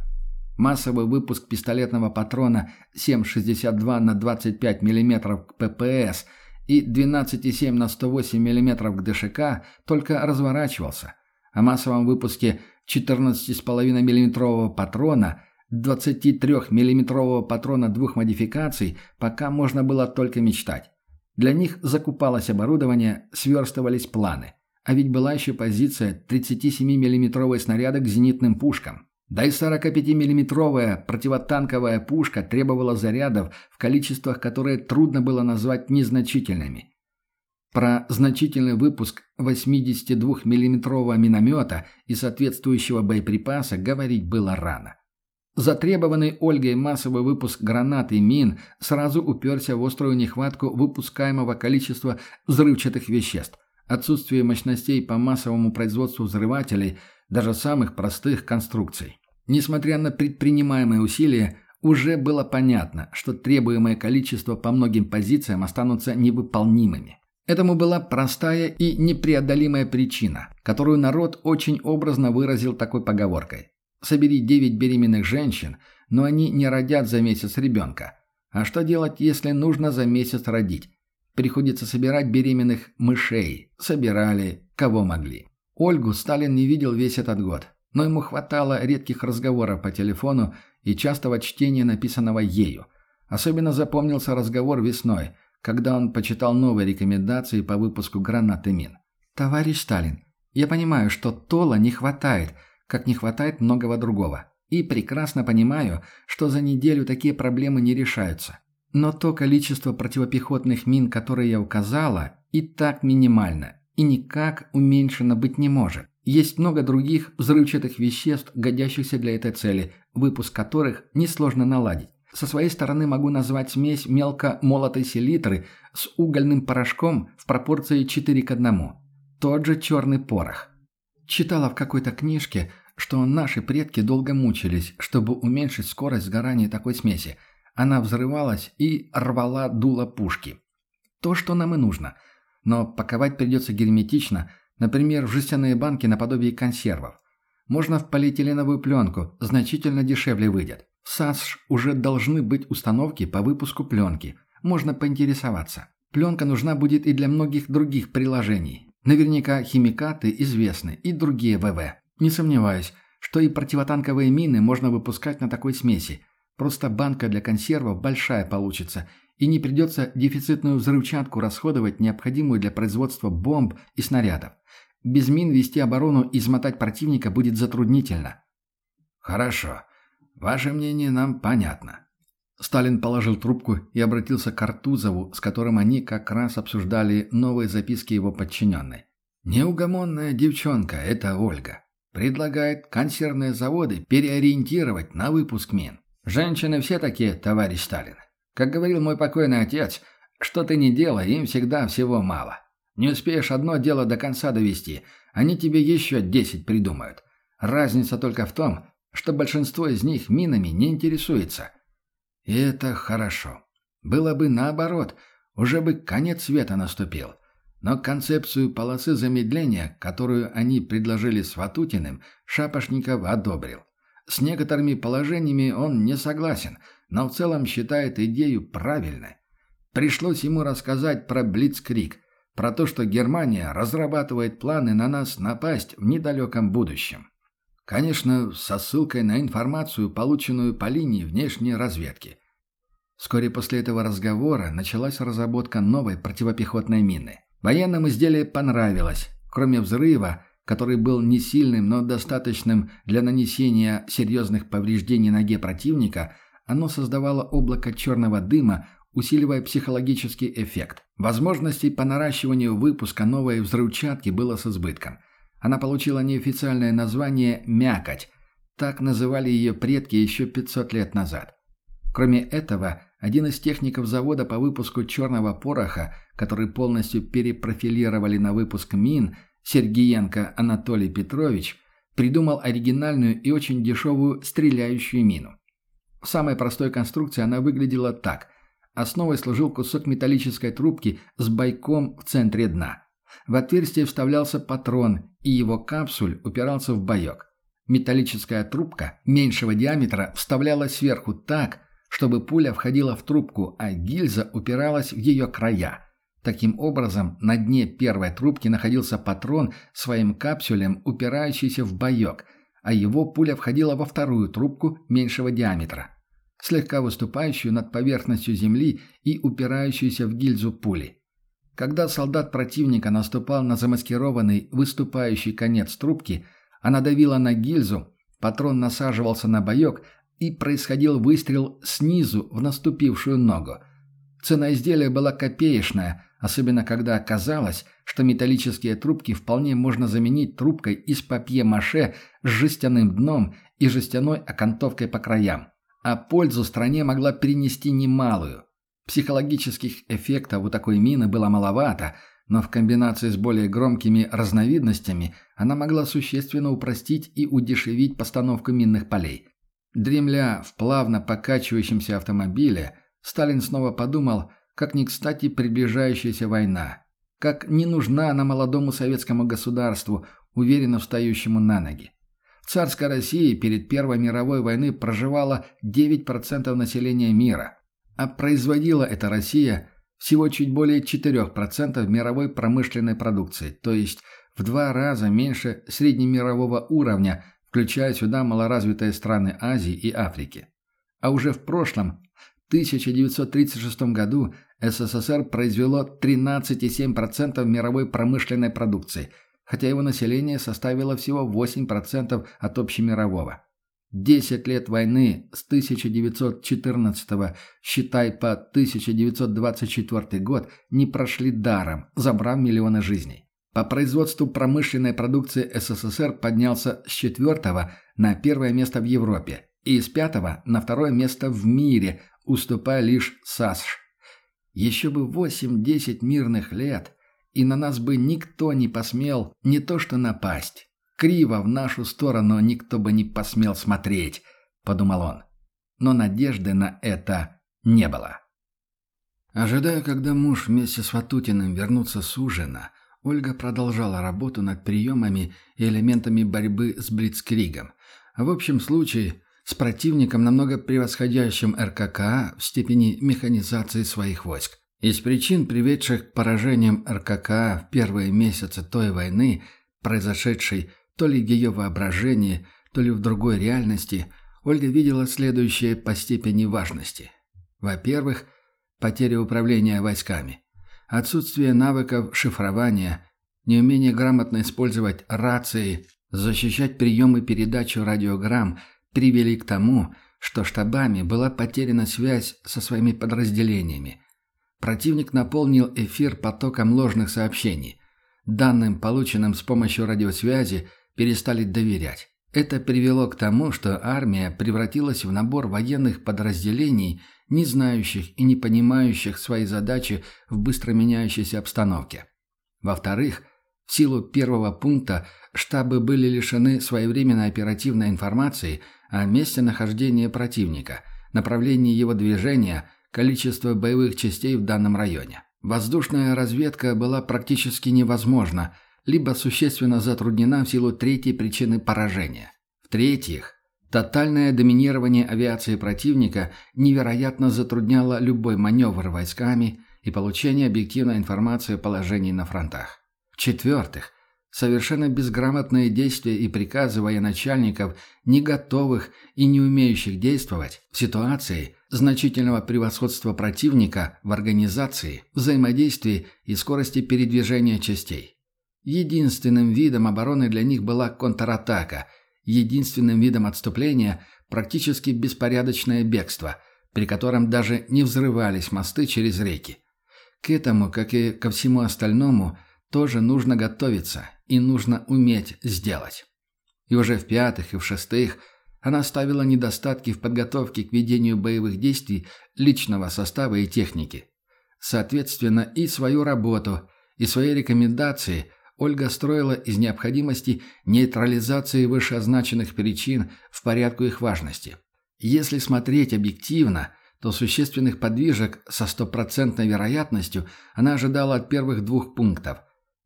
Массовый выпуск пистолетного патрона 7,62 на 25 мм к ППС и 12,7 на 108 мм ДШК только разворачивался. О массовом выпуске 14,5 мм патрона – 23-миллиметрового патрона двух модификаций пока можно было только мечтать. Для них закупалось оборудование, сверстывались планы. А ведь была еще позиция 37-миллиметровой снаряда к зенитным пушкам. Да и 45-миллиметровая противотанковая пушка требовала зарядов в количествах, которые трудно было назвать незначительными. Про значительный выпуск 82-миллиметрового миномета и соответствующего боеприпаса говорить было рано. Затребованный Ольгой массовый выпуск гранат и мин сразу уперся в острую нехватку выпускаемого количества взрывчатых веществ, отсутствие мощностей по массовому производству взрывателей, даже самых простых конструкций. Несмотря на предпринимаемые усилия, уже было понятно, что требуемое количество по многим позициям останутся невыполнимыми. Этому была простая и непреодолимая причина, которую народ очень образно выразил такой поговоркой. Собери девять беременных женщин, но они не родят за месяц ребенка. А что делать, если нужно за месяц родить? Приходится собирать беременных мышей. Собирали, кого могли. Ольгу Сталин не видел весь этот год, но ему хватало редких разговоров по телефону и частого чтения написанного ею. Особенно запомнился разговор весной, когда он почитал новые рекомендации по выпуску гранат и мин. «Товарищ Сталин, я понимаю, что Тола не хватает, как не хватает многого другого. И прекрасно понимаю, что за неделю такие проблемы не решаются. Но то количество противопехотных мин, которые я указала, и так минимально, и никак уменьшено быть не может. Есть много других взрывчатых веществ, годящихся для этой цели, выпуск которых несложно наладить. Со своей стороны могу назвать смесь мелко молотой селитры с угольным порошком в пропорции 4 к 1. Тот же черный порох. Читала в какой-то книжке, что наши предки долго мучились, чтобы уменьшить скорость сгорания такой смеси. Она взрывалась и рвала дуло пушки. То, что нам и нужно. Но паковать придется герметично, например, в жестяные банки наподобие консервов. Можно в полиэтиленовую пленку, значительно дешевле выйдет. В САСШ уже должны быть установки по выпуску пленки. Можно поинтересоваться. Пленка нужна будет и для многих других приложений. Наверняка химикаты известны и другие ВВ. Не сомневаюсь, что и противотанковые мины можно выпускать на такой смеси. Просто банка для консервов большая получится, и не придется дефицитную взрывчатку расходовать, необходимую для производства бомб и снарядов. Без мин вести оборону и измотать противника будет затруднительно. Хорошо. Ваше мнение нам понятно. Сталин положил трубку и обратился к Артузову, с которым они как раз обсуждали новые записки его подчиненной. Неугомонная девчонка – это Ольга. Предлагает консервные заводы переориентировать на выпуск мин. Женщины все такие, товарищ Сталин. Как говорил мой покойный отец, что ты не делай, им всегда всего мало. Не успеешь одно дело до конца довести, они тебе еще десять придумают. Разница только в том, что большинство из них минами не интересуется. И это хорошо. Было бы наоборот, уже бы конец света наступил. Но концепцию полосы замедления, которую они предложили с Ватутиным, Шапошников одобрил. С некоторыми положениями он не согласен, но в целом считает идею правильной. Пришлось ему рассказать про Блицкрик, про то, что Германия разрабатывает планы на нас напасть в недалеком будущем. Конечно, со ссылкой на информацию, полученную по линии внешней разведки. Вскоре после этого разговора началась разработка новой противопехотной мины. Военным изделие понравилось. Кроме взрыва, который был не сильным, но достаточным для нанесения серьезных повреждений ноге противника, оно создавало облако черного дыма, усиливая психологический эффект. Возможностей по наращиванию выпуска новой взрывчатки было с избытком. Она получила неофициальное название «мякоть». Так называли ее предки еще 500 лет назад. Кроме этого, один из техников завода по выпуску черного пороха, который полностью перепрофилировали на выпуск мин, Сергиенко Анатолий Петрович, придумал оригинальную и очень дешевую стреляющую мину. В самой простой конструкции она выглядела так. Основой служил кусок металлической трубки с бойком в центре дна. В отверстие вставлялся патрон, и его капсуль упирался в боек. Металлическая трубка меньшего диаметра вставлялась сверху так, чтобы пуля входила в трубку, а гильза упиралась в ее края. Таким образом, на дне первой трубки находился патрон своим капсюлем, упирающийся в боек, а его пуля входила во вторую трубку меньшего диаметра, слегка выступающую над поверхностью земли и упирающуюся в гильзу пули. Когда солдат противника наступал на замаскированный выступающий конец трубки, она давила на гильзу, патрон насаживался на боек, и происходил выстрел снизу в наступившую ногу. Цена изделия была копеечная, особенно когда оказалось, что металлические трубки вполне можно заменить трубкой из папье-маше с жестяным дном и жестяной окантовкой по краям. А пользу стране могла принести немалую. Психологических эффектов у такой мины было маловато, но в комбинации с более громкими разновидностями она могла существенно упростить и удешевить постановку минных полей. Дремля в плавно покачивающемся автомобиле, Сталин снова подумал, как не кстати приближающаяся война, как не нужна она молодому советскому государству, уверенно встающему на ноги. В царской России перед Первой мировой войной проживало 9% населения мира, а производила эта Россия всего чуть более 4% мировой промышленной продукции, то есть в два раза меньше среднемирового уровня – включая сюда малоразвитые страны Азии и Африки. А уже в прошлом, 1936 году, СССР произвело 13,7% мировой промышленной продукции, хотя его население составило всего 8% от общемирового. Десять лет войны с 1914 считай по 1924 год, не прошли даром, забрав миллионы жизней. По производству промышленной продукции СССР поднялся с четвертого на первое место в Европе и с пятого на второе место в мире, уступая лишь САСШ. Еще бы 8-10 мирных лет, и на нас бы никто не посмел не то что напасть, Криво в нашу сторону никто бы не посмел смотреть, подумал он. Но надежды на это не было. Ожидая, когда муж вместе с Ватутиным вернутся с ужина, Ольга продолжала работу над приемами и элементами борьбы с Блицкригом. В общем случае, с противником, намного превосходящим РККА в степени механизации своих войск. Из причин, приведших к поражениям РККА в первые месяцы той войны, произошедшей то ли в ее воображении, то ли в другой реальности, Ольга видела следующее по степени важности. Во-первых, потеря управления войсками. Отсутствие навыков шифрования, неумение грамотно использовать рации, защищать прием и передачу радиограмм привели к тому, что штабами была потеряна связь со своими подразделениями. Противник наполнил эфир потоком ложных сообщений. Данным, полученным с помощью радиосвязи, перестали доверять. Это привело к тому, что армия превратилась в набор военных подразделений, не знающих и не понимающих свои задачи в быстро меняющейся обстановке. Во-вторых, в силу первого пункта штабы были лишены своевременной оперативной информации о месте нахождения противника, направлении его движения, количество боевых частей в данном районе. Воздушная разведка была практически невозможна, либо существенно затруднена в силу третьей причины поражения. В-третьих, тотальное доминирование авиации противника невероятно затрудняло любой маневр войсками и получение объективной информации о положении на фронтах. В-четвертых, совершенно безграмотные действия и приказы военачальников, не готовых и не умеющих действовать в ситуации значительного превосходства противника в организации, взаимодействии и скорости передвижения частей. Единственным видом обороны для них была контратака, единственным видом отступления – практически беспорядочное бегство, при котором даже не взрывались мосты через реки. К этому, как и ко всему остальному, тоже нужно готовиться и нужно уметь сделать. И уже в пятых и в шестых она ставила недостатки в подготовке к ведению боевых действий личного состава и техники. Соответственно, и свою работу, и свои рекомендации – Ольга строила из необходимости нейтрализации вышеозначенных причин в порядку их важности. Если смотреть объективно, то существенных подвижек со стопроцентной вероятностью она ожидала от первых двух пунктов.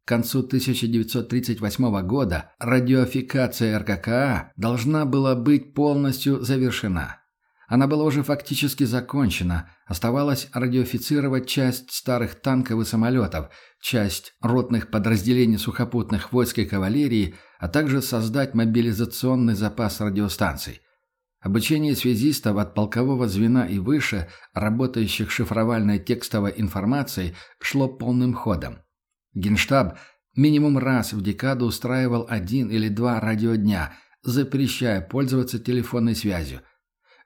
К концу 1938 года радиофикация РККА должна была быть полностью завершена. Она была уже фактически закончена, оставалось радиофицировать часть старых танков и самолетов, часть ротных подразделений сухопутных войск и кавалерии, а также создать мобилизационный запас радиостанций. Обучение связистов от полкового звена и выше, работающих шифровальной текстовой информацией, шло полным ходом. Генштаб минимум раз в декаду устраивал один или два радиодня, запрещая пользоваться телефонной связью –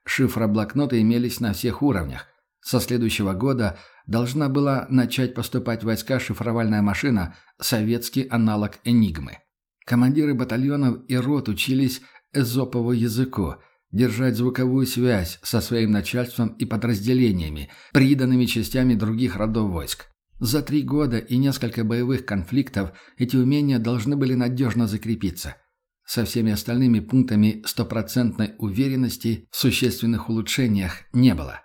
Шифроблокноты имелись на всех уровнях. Со следующего года должна была начать поступать войска шифровальная машина, советский аналог «Энигмы». Командиры батальонов и рот учились эзопову языку, держать звуковую связь со своим начальством и подразделениями, приданными частями других родов войск. За три года и несколько боевых конфликтов эти умения должны были надежно закрепиться. Со всеми остальными пунктами стопроцентной уверенности в существенных улучшениях не было.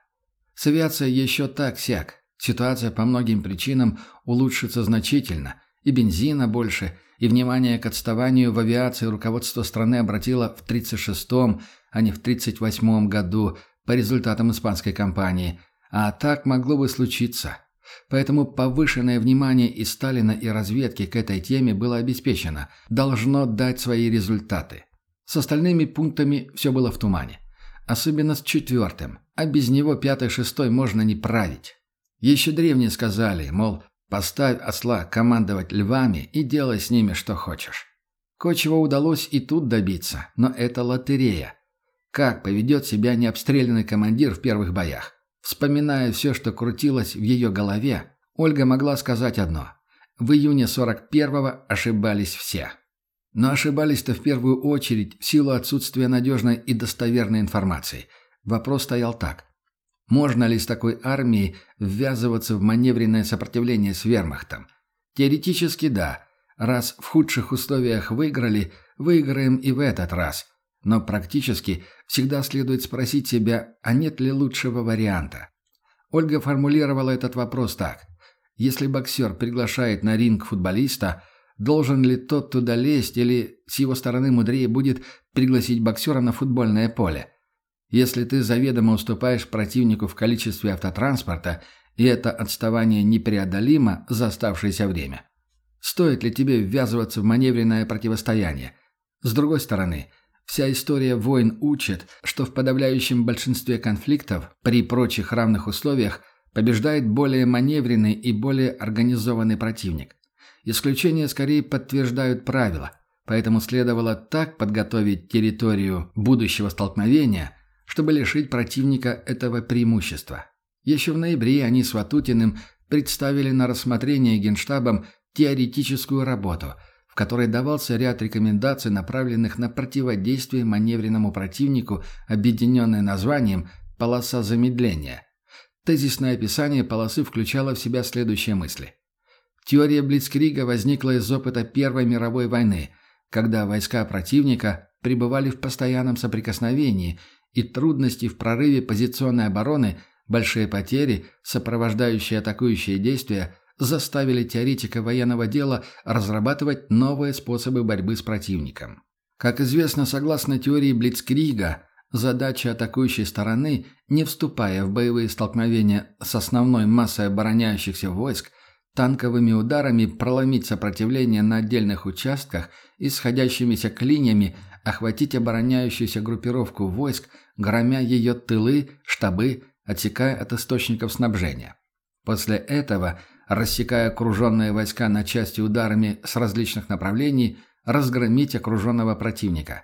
С авиацией еще так-сяк. Ситуация по многим причинам улучшится значительно. И бензина больше, и внимание к отставанию в авиации руководство страны обратило в 1936-м, а не в 1938 году по результатам испанской кампании. А так могло бы случиться. Поэтому повышенное внимание и Сталина, и разведки к этой теме было обеспечено, должно дать свои результаты. С остальными пунктами все было в тумане. Особенно с четвертым, а без него пятый-шестой можно не править. Еще древние сказали, мол, поставь осла командовать львами и делай с ними что хочешь. Кое-чего удалось и тут добиться, но это лотерея. Как поведет себя необстрелянный командир в первых боях? Вспоминая все, что крутилось в ее голове, Ольга могла сказать одно. В июне 41-го ошибались все. Но ошибались-то в первую очередь в силу отсутствия надежной и достоверной информации. Вопрос стоял так. Можно ли с такой армией ввязываться в маневренное сопротивление с вермахтом? Теоретически да. Раз в худших условиях выиграли, выиграем и в этот раз. Но практически всегда следует спросить себя, а нет ли лучшего варианта. Ольга формулировала этот вопрос так. Если боксер приглашает на ринг футболиста, должен ли тот туда лезть или с его стороны мудрее будет пригласить боксера на футбольное поле? Если ты заведомо уступаешь противнику в количестве автотранспорта, и это отставание непреодолимо за оставшееся время, стоит ли тебе ввязываться в маневренное противостояние? С другой стороны, вся история войн учит, что в подавляющем большинстве конфликтов при прочих равных условиях побеждает более маневренный и более организованный противник. Исключения скорее подтверждают правила, поэтому следовало так подготовить территорию будущего столкновения, чтобы лишить противника этого преимущества. Еще в ноябре они с Ватутиным представили на рассмотрение Генштабом теоретическую работу, которой давался ряд рекомендаций, направленных на противодействие маневренному противнику, объединенное названием «полоса замедления». Тезисное описание полосы включало в себя следующие мысли. Теория Блицкрига возникла из опыта Первой мировой войны, когда войска противника пребывали в постоянном соприкосновении – и трудности в прорыве позиционной обороны, большие потери, сопровождающие атакующие действия, заставили теоретика военного дела разрабатывать новые способы борьбы с противником. Как известно, согласно теории Блицкрига, задача атакующей стороны, не вступая в боевые столкновения с основной массой обороняющихся войск, танковыми ударами проломить сопротивление на отдельных участках и сходящимися клиньями охватить обороняющуюся группировку войск, громя ее тылы, штабы, отсекая от источников снабжения. После этого, рассекая окруженные войска на части ударами с различных направлений, разгромить окруженного противника.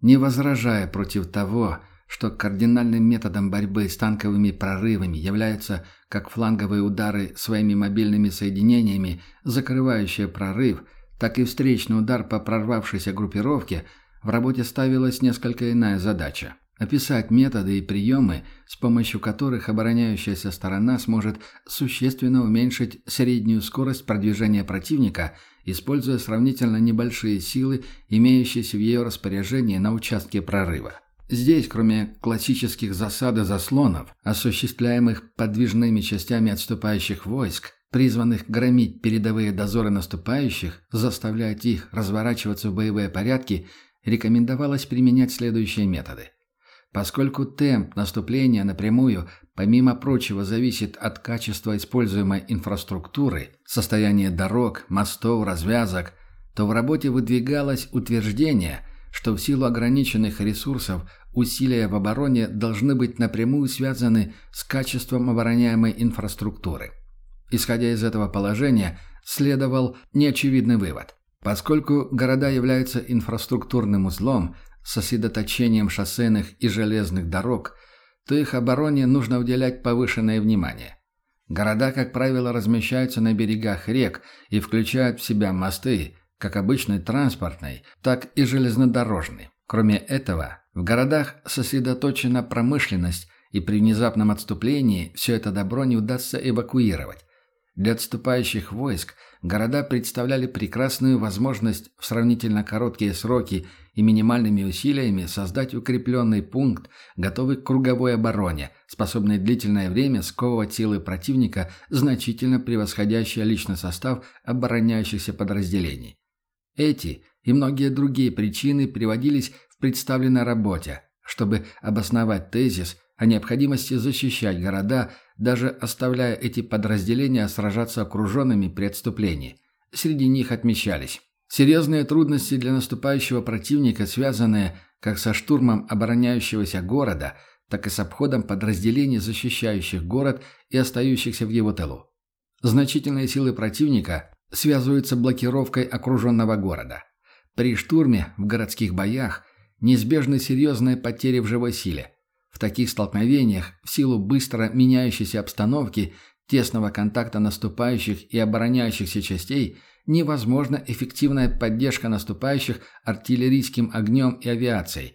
Не возражая против того, что кардинальным методом борьбы с танковыми прорывами являются как фланговые удары своими мобильными соединениями, закрывающие прорыв, так и встречный удар по прорвавшейся группировке – в работе ставилась несколько иная задача – описать методы и приемы, с помощью которых обороняющаяся сторона сможет существенно уменьшить среднюю скорость продвижения противника, используя сравнительно небольшие силы, имеющиеся в ее распоряжении на участке прорыва. Здесь, кроме классических засад и заслонов, осуществляемых подвижными частями отступающих войск, призванных громить передовые дозоры наступающих, заставлять их разворачиваться в боевые порядки – рекомендовалось применять следующие методы. Поскольку темп наступления напрямую, помимо прочего, зависит от качества используемой инфраструктуры, состояния дорог, мостов, развязок, то в работе выдвигалось утверждение, что в силу ограниченных ресурсов усилия в обороне должны быть напрямую связаны с качеством обороняемой инфраструктуры. Исходя из этого положения, следовал неочевидный вывод. Поскольку города являются инфраструктурным узлом, сосредоточением шоссейных и железных дорог, то их обороне нужно уделять повышенное внимание. Города, как правило, размещаются на берегах рек и включают в себя мосты, как обычный транспортный, так и железнодорожный. Кроме этого, в городах сосредоточена промышленность, и при внезапном отступлении все это добро не удастся эвакуировать. Для отступающих войск – города представляли прекрасную возможность в сравнительно короткие сроки и минимальными усилиями создать укрепленный пункт, готовый к круговой обороне, способный длительное время сковывать силы противника, значительно превосходящий личный состав обороняющихся подразделений. Эти и многие другие причины приводились в представленной работе, чтобы обосновать тезис о необходимости защищать города – даже оставляя эти подразделения сражаться окруженными при отступлении. Среди них отмечались серьезные трудности для наступающего противника, связанные как со штурмом обороняющегося города, так и с обходом подразделений, защищающих город и остающихся в его тылу. Значительные силы противника связываются блокировкой окруженного города. При штурме в городских боях неизбежны серьезные потери в живой силе. В таких столкновениях, в силу быстро меняющейся обстановки, тесного контакта наступающих и обороняющихся частей, невозможна эффективная поддержка наступающих артиллерийским огнем и авиацией.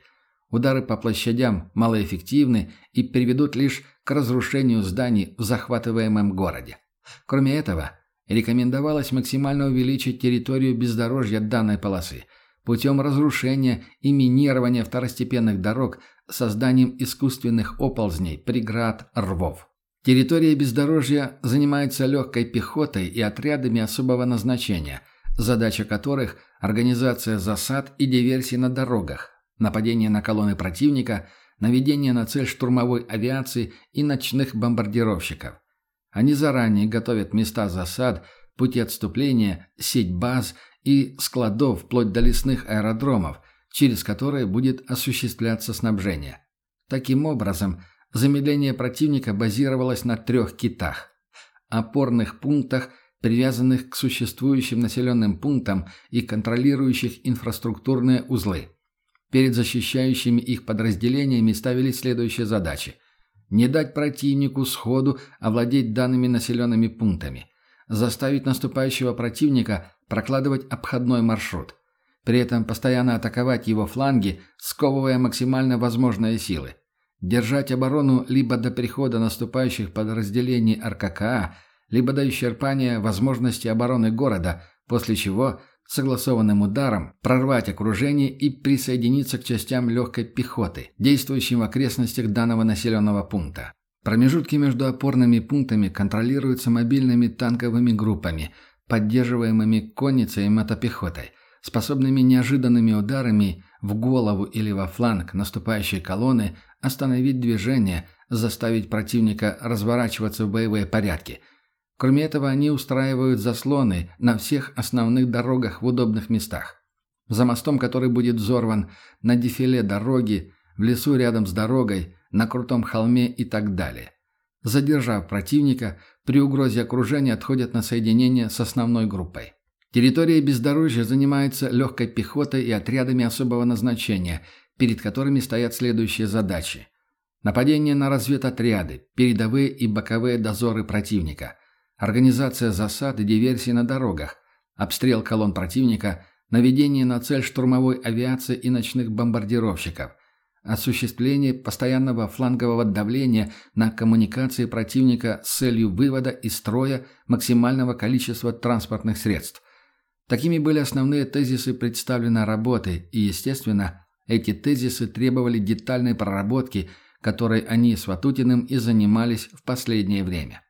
Удары по площадям малоэффективны и приведут лишь к разрушению зданий в захватываемом городе. Кроме этого, рекомендовалось максимально увеличить территорию бездорожья данной полосы путем разрушения и минирования второстепенных дорог созданием искусственных оползней, преград, рвов. Территория бездорожья занимается легкой пехотой и отрядами особого назначения, задача которых – организация засад и диверсий на дорогах, нападение на колонны противника, наведение на цель штурмовой авиации и ночных бомбардировщиков. Они заранее готовят места засад, пути отступления, сеть баз и складов вплоть до лесных аэродромов, через которые будет осуществляться снабжение. Таким образом, Замедление противника базировалось на трех китах. Опорных пунктах, привязанных к существующим населенным пунктам и контролирующих инфраструктурные узлы. Перед защищающими их подразделениями ставились следующие задачи. Не дать противнику сходу овладеть данными населенными пунктами. Заставить наступающего противника прокладывать обходной маршрут. При этом постоянно атаковать его фланги, сковывая максимально возможные силы держать оборону либо до прихода наступающих подразделений РККА, либо до исчерпания возможности обороны города, после чего согласованным ударом прорвать окружение и присоединиться к частям легкой пехоты, действующим в окрестностях данного населенного пункта. Промежутки между опорными пунктами контролируются мобильными танковыми группами, поддерживаемыми конницей и мотопехотой, способными неожиданными ударами в голову или во фланг наступающей колонны остановить движение, заставить противника разворачиваться в боевые порядки. Кроме этого, они устраивают заслоны на всех основных дорогах в удобных местах. За мостом, который будет взорван, на дефиле дороги, в лесу рядом с дорогой, на крутом холме и так далее. Задержав противника, при угрозе окружения отходят на соединение с основной группой. Территория бездорожья занимается легкой пехотой и отрядами особого назначения – перед которыми стоят следующие задачи. Нападение на разведотряды, передовые и боковые дозоры противника, организация засад и диверсий на дорогах, обстрел колонн противника, наведение на цель штурмовой авиации и ночных бомбардировщиков, осуществление постоянного флангового давления на коммуникации противника с целью вывода из строя максимального количества транспортных средств. Такими были основные тезисы представленной работы и, естественно, эти тезисы требовали детальной проработки, которой они с Ватутиным и занимались в последнее время.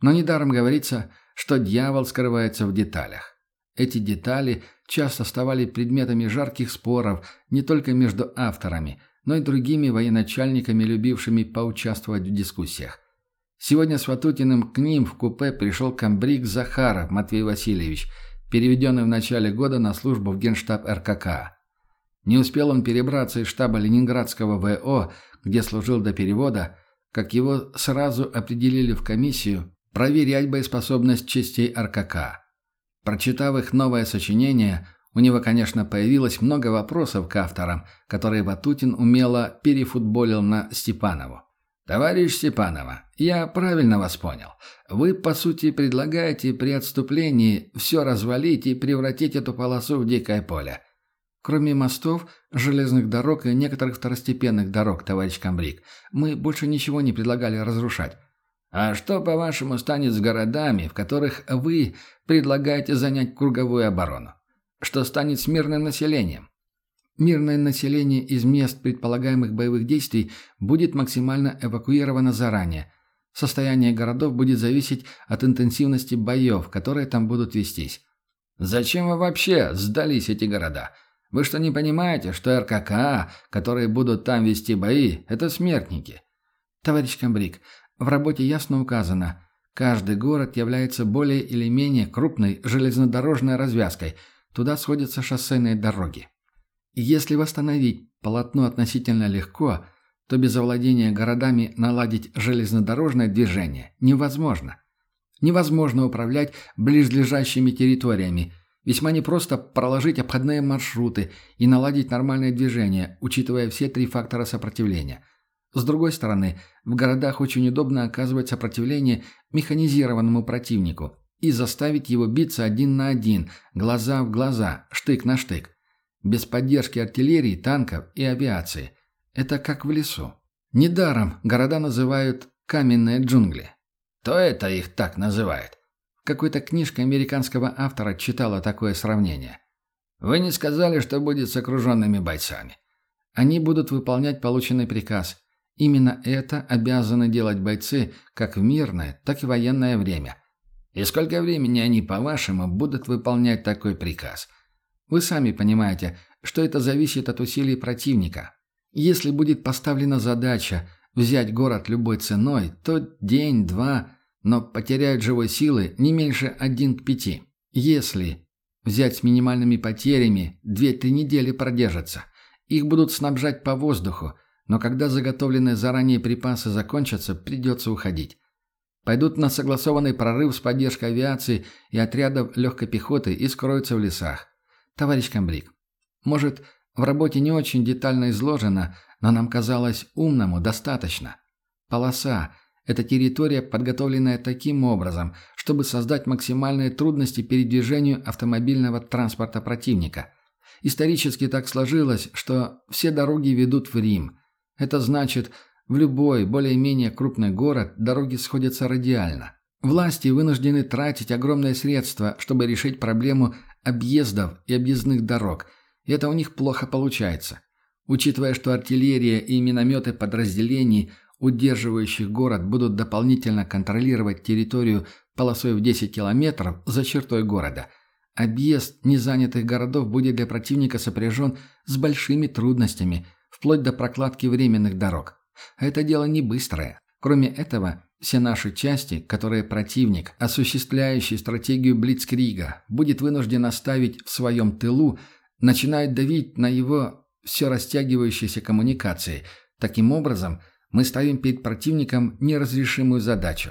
Но недаром говорится, что дьявол скрывается в деталях. Эти детали часто ставали предметами жарких споров не только между авторами, но и другими военачальниками, любившими поучаствовать в дискуссиях. Сегодня с Ватутиным к ним в купе пришел комбриг Захаров Матвей Васильевич, переведенный в начале года на службу в Генштаб РКК. Не успел он перебраться из штаба Ленинградского ВО, где служил до перевода, как его сразу определили в комиссию проверять боеспособность частей РКК. Прочитав их новое сочинение, у него, конечно, появилось много вопросов к авторам, которые Ватутин умело перефутболил на Степанову. «Товарищ Степанова, я правильно вас понял. Вы, по сути, предлагаете при отступлении все развалить и превратить эту полосу в дикое поле. Кроме мостов, железных дорог и некоторых второстепенных дорог, товарищ Камбрик, мы больше ничего не предлагали разрушать. А что, по-вашему, станет с городами, в которых вы предлагаете занять круговую оборону? Что станет с мирным населением? Мирное население из мест предполагаемых боевых действий будет максимально эвакуировано заранее. Состояние городов будет зависеть от интенсивности боев, которые там будут вестись. Зачем вы вообще сдались эти города? Вы что, не понимаете, что РККА, которые будут там вести бои, это смертники? Товарищ Камбрик, в работе ясно указано, каждый город является более или менее крупной железнодорожной развязкой, туда сходятся шоссейные дороги. И если восстановить полотно относительно легко, то без овладения городами наладить железнодорожное движение невозможно. Невозможно управлять близлежащими территориями. Весьма непросто проложить обходные маршруты и наладить нормальное движение, учитывая все три фактора сопротивления. С другой стороны, в городах очень удобно оказывать сопротивление механизированному противнику и заставить его биться один на один, глаза в глаза, штык на штык. Без поддержки артиллерии, танков и авиации. Это как в лесу. Недаром города называют «каменные джунгли». То это их так называют. Какой-то книжка американского автора читала такое сравнение. Вы не сказали, что будет с окруженными бойцами. Они будут выполнять полученный приказ. Именно это обязаны делать бойцы как в мирное, так и военное время. И сколько времени они, по-вашему, будут выполнять такой приказ? Вы сами понимаете, что это зависит от усилий противника. Если будет поставлена задача взять город любой ценой, то день-два, но потеряют живой силы не меньше один к пяти. Если взять с минимальными потерями, две-три недели продержатся. Их будут снабжать по воздуху, но когда заготовленные заранее припасы закончатся, придется уходить. Пойдут на согласованный прорыв с поддержкой авиации и отрядов легкой пехоты и скроются в лесах. Товарищ Камбрик, может, в работе не очень детально изложено, но нам казалось умному достаточно. Полоса – это территория, подготовленная таким образом, чтобы создать максимальные трудности передвижению автомобильного транспорта противника. Исторически так сложилось, что все дороги ведут в Рим. Это значит, в любой более-менее крупный город дороги сходятся радиально. Власти вынуждены тратить огромные средства, чтобы решить проблему объездов и объездных дорог – и это у них плохо получается. Учитывая, что артиллерия и минометы подразделений, удерживающих город, будут дополнительно контролировать территорию полосой в 10 километров за чертой города, объезд незанятых городов будет для противника сопряжен с большими трудностями, вплоть до прокладки временных дорог. Это дело не быстрое. Кроме этого, все наши части, которые противник, осуществляющий стратегию Блицкрига, будет вынужден оставить в своем тылу, начинают давить на его все растягивающиеся коммуникации. Таким образом, мы ставим перед противником неразрешимую задачу.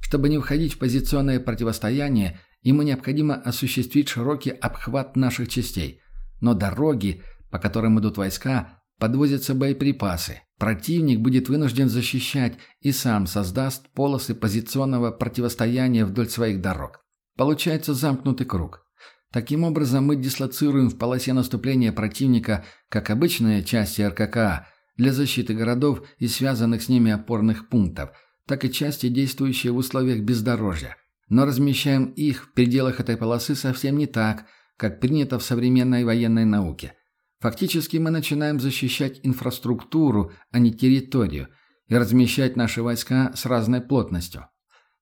Чтобы не входить в позиционное противостояние, ему необходимо осуществить широкий обхват наших частей. Но дороги, по которым идут войска, подвозятся боеприпасы. Противник будет вынужден защищать и сам создаст полосы позиционного противостояния вдоль своих дорог. Получается замкнутый круг. Таким образом, мы дислоцируем в полосе наступления противника как обычные части РККА для защиты городов и связанных с ними опорных пунктов, так и части, действующие в условиях бездорожья. Но размещаем их в пределах этой полосы совсем не так, как принято в современной военной науке. Фактически мы начинаем защищать инфраструктуру, а не территорию, и размещать наши войска с разной плотностью.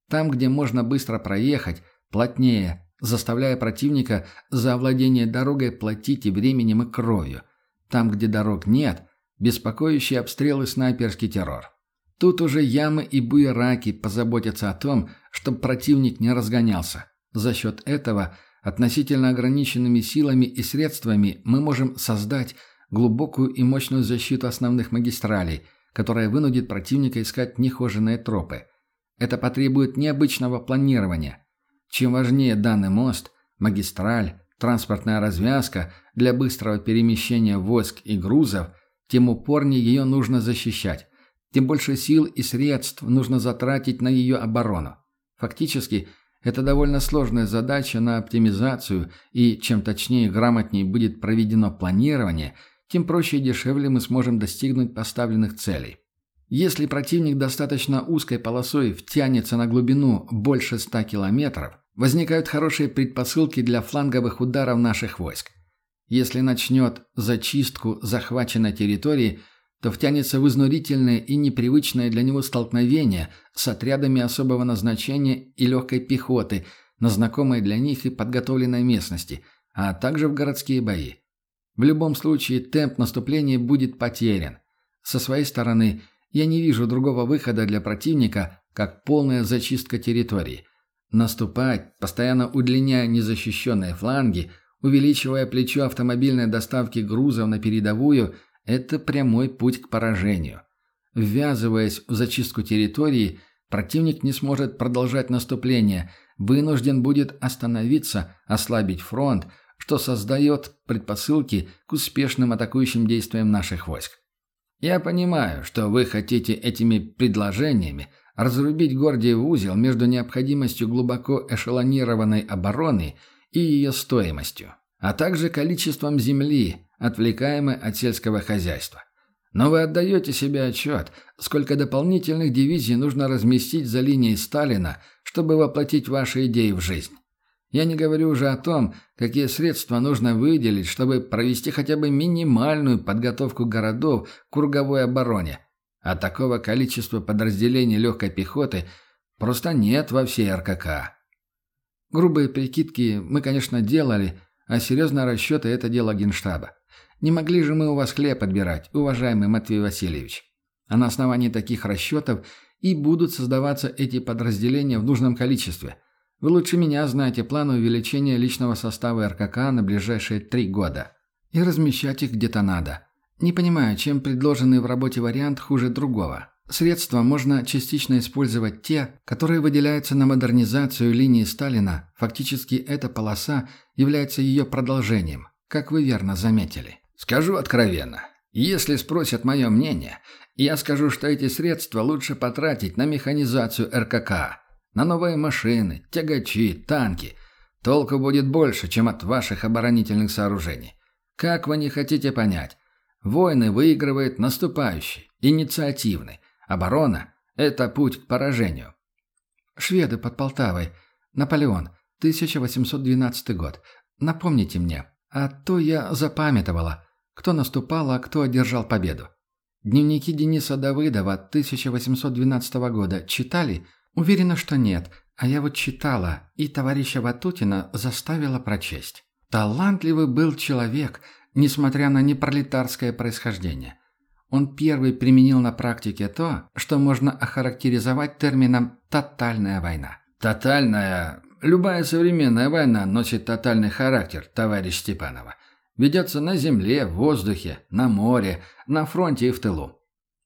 Там, где можно быстро проехать, плотнее – заставляя противника за овладение дорогой платить и временем, и кровью. Там, где дорог нет, беспокоящие обстрелы снайперский террор. Тут уже ямы и буераки позаботятся о том, чтобы противник не разгонялся. За счет этого относительно ограниченными силами и средствами мы можем создать глубокую и мощную защиту основных магистралей, которая вынудит противника искать нехоженные тропы. Это потребует необычного планирования – чем важнее данный мост, магистраль, транспортная развязка для быстрого перемещения войск и грузов, тем упорнее ее нужно защищать, тем больше сил и средств нужно затратить на ее оборону. Фактически, это довольно сложная задача на оптимизацию, и чем точнее и грамотнее будет проведено планирование, тем проще и дешевле мы сможем достигнуть поставленных целей. Если противник достаточно узкой полосой втянется на глубину больше 100 километров, возникают хорошие предпосылки для фланговых ударов наших войск. Если начнет зачистку захваченной территории, то втянется в изнурительное и непривычное для него столкновение с отрядами особого назначения и легкой пехоты на знакомой для них и подготовленной местности, а также в городские бои. В любом случае темп наступления будет потерян. Со своей стороны – я не вижу другого выхода для противника, как полная зачистка территории. Наступать, постоянно удлиняя незащищенные фланги, увеличивая плечо автомобильной доставки грузов на передовую – это прямой путь к поражению. Ввязываясь в зачистку территории, противник не сможет продолжать наступление, вынужден будет остановиться, ослабить фронт, что создает предпосылки к успешным атакующим действиям наших войск. Я понимаю, что вы хотите этими предложениями разрубить Гордиев узел между необходимостью глубоко эшелонированной обороны и ее стоимостью, а также количеством земли, отвлекаемой от сельского хозяйства. Но вы отдаете себе отчет, сколько дополнительных дивизий нужно разместить за линией Сталина, чтобы воплотить ваши идеи в жизнь. Я не говорю уже о том, какие средства нужно выделить, чтобы провести хотя бы минимальную подготовку городов к круговой обороне. А такого количества подразделений легкой пехоты просто нет во всей РКК. Грубые прикидки мы, конечно, делали, а серьезные расчеты – это дело Генштаба. Не могли же мы у вас хлеб отбирать, уважаемый Матвей Васильевич. А на основании таких расчетов и будут создаваться эти подразделения в нужном количестве – вы лучше меня знаете план увеличения личного состава РКК на ближайшие три года. И размещать их где-то надо. Не понимаю, чем предложенный в работе вариант хуже другого. Средства можно частично использовать те, которые выделяются на модернизацию линии Сталина. Фактически эта полоса является ее продолжением, как вы верно заметили. Скажу откровенно. Если спросят мое мнение, я скажу, что эти средства лучше потратить на механизацию РКК на новые машины, тягачи, танки. Толку будет больше, чем от ваших оборонительных сооружений. Как вы не хотите понять? Войны выигрывает наступающий, инициативный. Оборона – это путь к поражению. Шведы под Полтавой. Наполеон. 1812 год. Напомните мне. А то я запамятовала, кто наступал, а кто одержал победу. Дневники Дениса Давыдова 1812 года читали – Уверена, что нет, а я вот читала, и товарища Ватутина заставила прочесть. Талантливый был человек, несмотря на непролетарское происхождение. Он первый применил на практике то, что можно охарактеризовать термином «тотальная война». «Тотальная... Любая современная война носит тотальный характер, товарищ Степанова. Ведется на земле, в воздухе, на море, на фронте и в тылу.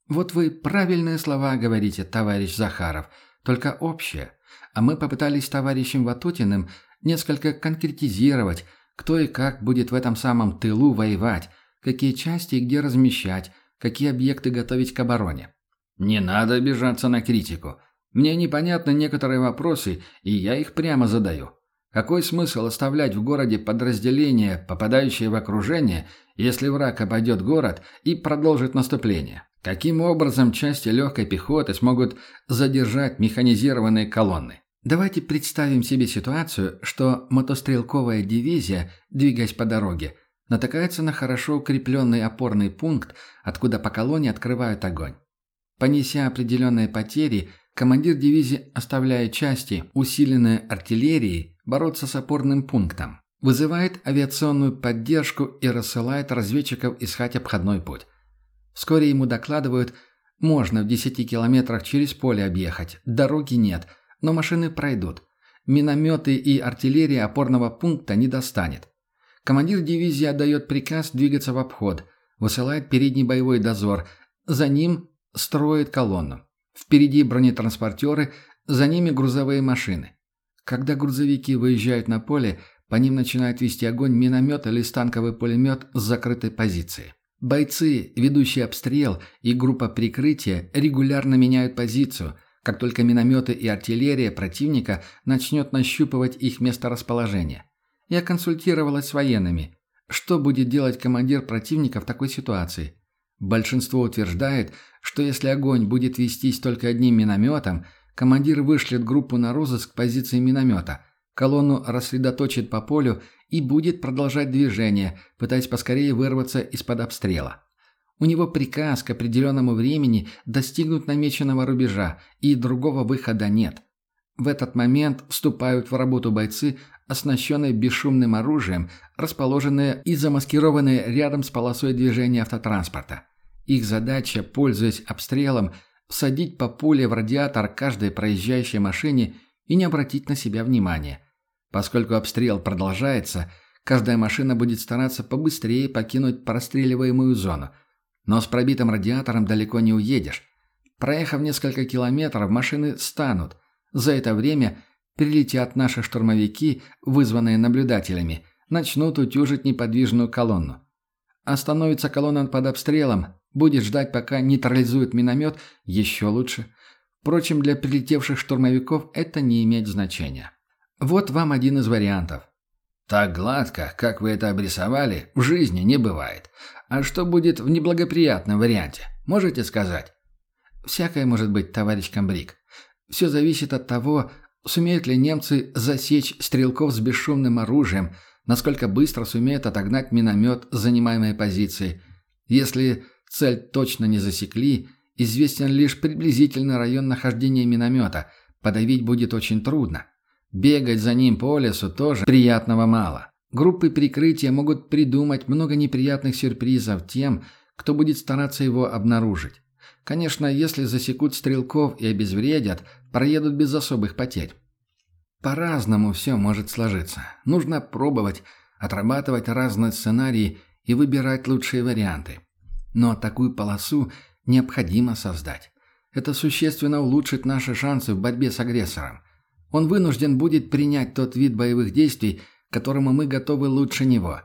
Вот вы правильные слова говорите, товарищ Захаров – только общее, а мы попытались товарищем Ватутиным несколько конкретизировать, кто и как будет в этом самом тылу воевать, какие части и где размещать, какие объекты готовить к обороне. Не надо обижаться на критику. Мне непонятны некоторые вопросы, и я их прямо задаю. Какой смысл оставлять в городе подразделения, попадающие в окружение, если враг обойдет город и продолжит наступление? Каким образом части легкой пехоты смогут задержать механизированные колонны? Давайте представим себе ситуацию, что мотострелковая дивизия, двигаясь по дороге, натыкается на хорошо укрепленный опорный пункт, откуда по колонне открывают огонь. Понеся определенные потери, командир дивизии оставляет части, усиленные артиллерией, бороться с опорным пунктом, вызывает авиационную поддержку и рассылает разведчиков искать обходной путь. Вскоре ему докладывают, можно в 10 километрах через поле объехать, дороги нет, но машины пройдут. Минометы и артиллерия опорного пункта не достанет. Командир дивизии отдает приказ двигаться в обход, высылает передний боевой дозор, за ним строит колонну. Впереди бронетранспортеры, за ними грузовые машины. Когда грузовики выезжают на поле, по ним начинает вести огонь миномет или станковый пулемет с закрытой позиции. Бойцы, ведущие обстрел и группа прикрытия регулярно меняют позицию, как только минометы и артиллерия противника начнет нащупывать их месторасположение. Я консультировалась с военными. Что будет делать командир противника в такой ситуации? Большинство утверждает, что если огонь будет вестись только одним минометом, командир вышлет группу на розыск позиции миномета, колонну рассредоточит по полю и будет продолжать движение, пытаясь поскорее вырваться из-под обстрела. У него приказ к определенному времени достигнуть намеченного рубежа, и другого выхода нет. В этот момент вступают в работу бойцы, оснащенные бесшумным оружием, расположенные и замаскированные рядом с полосой движения автотранспорта. Их задача, пользуясь обстрелом, всадить по пуле в радиатор каждой проезжающей машине и не обратить на себя внимания – Поскольку обстрел продолжается, каждая машина будет стараться побыстрее покинуть простреливаемую зону. Но с пробитым радиатором далеко не уедешь. Проехав несколько километров, машины станут. За это время прилетят наши штурмовики, вызванные наблюдателями, начнут утюжить неподвижную колонну. Остановится колонна под обстрелом, будет ждать, пока нейтрализует миномет, еще лучше. Впрочем, для прилетевших штурмовиков это не имеет значения. Вот вам один из вариантов. Так гладко, как вы это обрисовали, в жизни не бывает. А что будет в неблагоприятном варианте? Можете сказать? Всякое может быть, товарищ Камбрик. Все зависит от того, сумеют ли немцы засечь стрелков с бесшумным оружием, насколько быстро сумеют отогнать миномет с занимаемой позиции. Если цель точно не засекли, известен лишь приблизительный район нахождения миномета, подавить будет очень трудно. Бегать за ним по лесу тоже приятного мало. Группы прикрытия могут придумать много неприятных сюрпризов тем, кто будет стараться его обнаружить. Конечно, если засекут стрелков и обезвредят, проедут без особых потерь. По-разному все может сложиться. Нужно пробовать, отрабатывать разные сценарии и выбирать лучшие варианты. Но такую полосу необходимо создать. Это существенно улучшит наши шансы в борьбе с агрессором. Он вынужден будет принять тот вид боевых действий, которому мы готовы лучше него.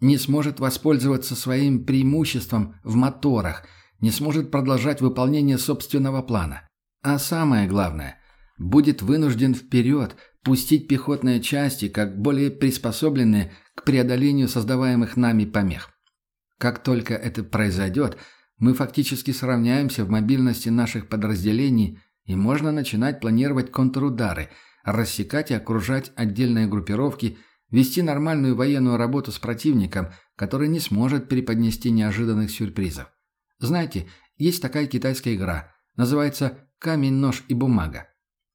Не сможет воспользоваться своим преимуществом в моторах – не сможет продолжать выполнение собственного плана. А самое главное, будет вынужден вперед пустить пехотные части как более приспособленные к преодолению создаваемых нами помех. Как только это произойдет, мы фактически сравняемся в мобильности наших подразделений и можно начинать планировать контрудары, рассекать и окружать отдельные группировки, вести нормальную военную работу с противником, который не сможет преподнести неожиданных сюрпризов. Знаете, есть такая китайская игра. Называется «Камень, нож и бумага».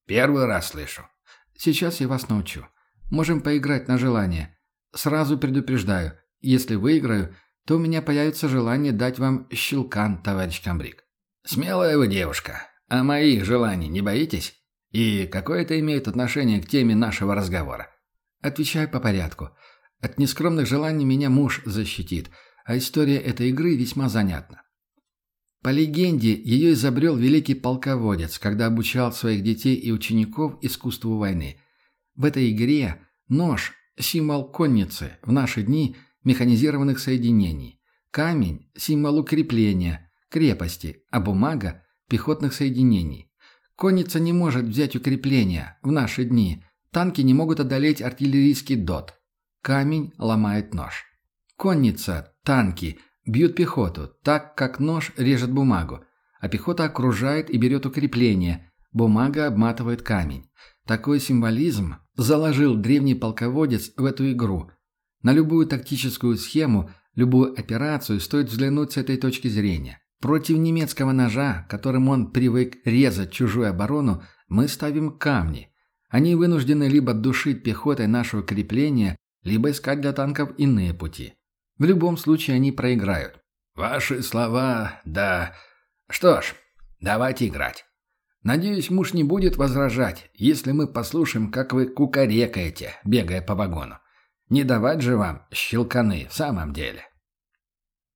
Первый раз слышу. Сейчас я вас научу. Можем поиграть на желание. Сразу предупреждаю, если выиграю, то у меня появится желание дать вам щелкан, товарищ Камбрик. Смелая вы девушка. А моих желаний не боитесь? И какое это имеет отношение к теме нашего разговора? Отвечаю по порядку. От нескромных желаний меня муж защитит, а история этой игры весьма занятна. По легенде, ее изобрел великий полководец, когда обучал своих детей и учеников искусству войны. В этой игре нож – символ конницы, в наши дни – механизированных соединений. Камень – символ укрепления, крепости, а бумага – пехотных соединений. Конница не может взять укрепления в наши дни. Танки не могут одолеть артиллерийский дот. Камень ломает нож. Конница, танки – Бьют пехоту, так как нож режет бумагу, а пехота окружает и берет укрепление, бумага обматывает камень. Такой символизм заложил древний полководец в эту игру. На любую тактическую схему, любую операцию стоит взглянуть с этой точки зрения. Против немецкого ножа, которым он привык резать чужую оборону, мы ставим камни. Они вынуждены либо душить пехотой наше укрепление, либо искать для танков иные пути. В любом случае они проиграют. Ваши слова, да. Что ж, давайте играть. Надеюсь, муж не будет возражать, если мы послушаем, как вы кукарекаете, бегая по вагону. Не давать же вам щелканы в самом деле.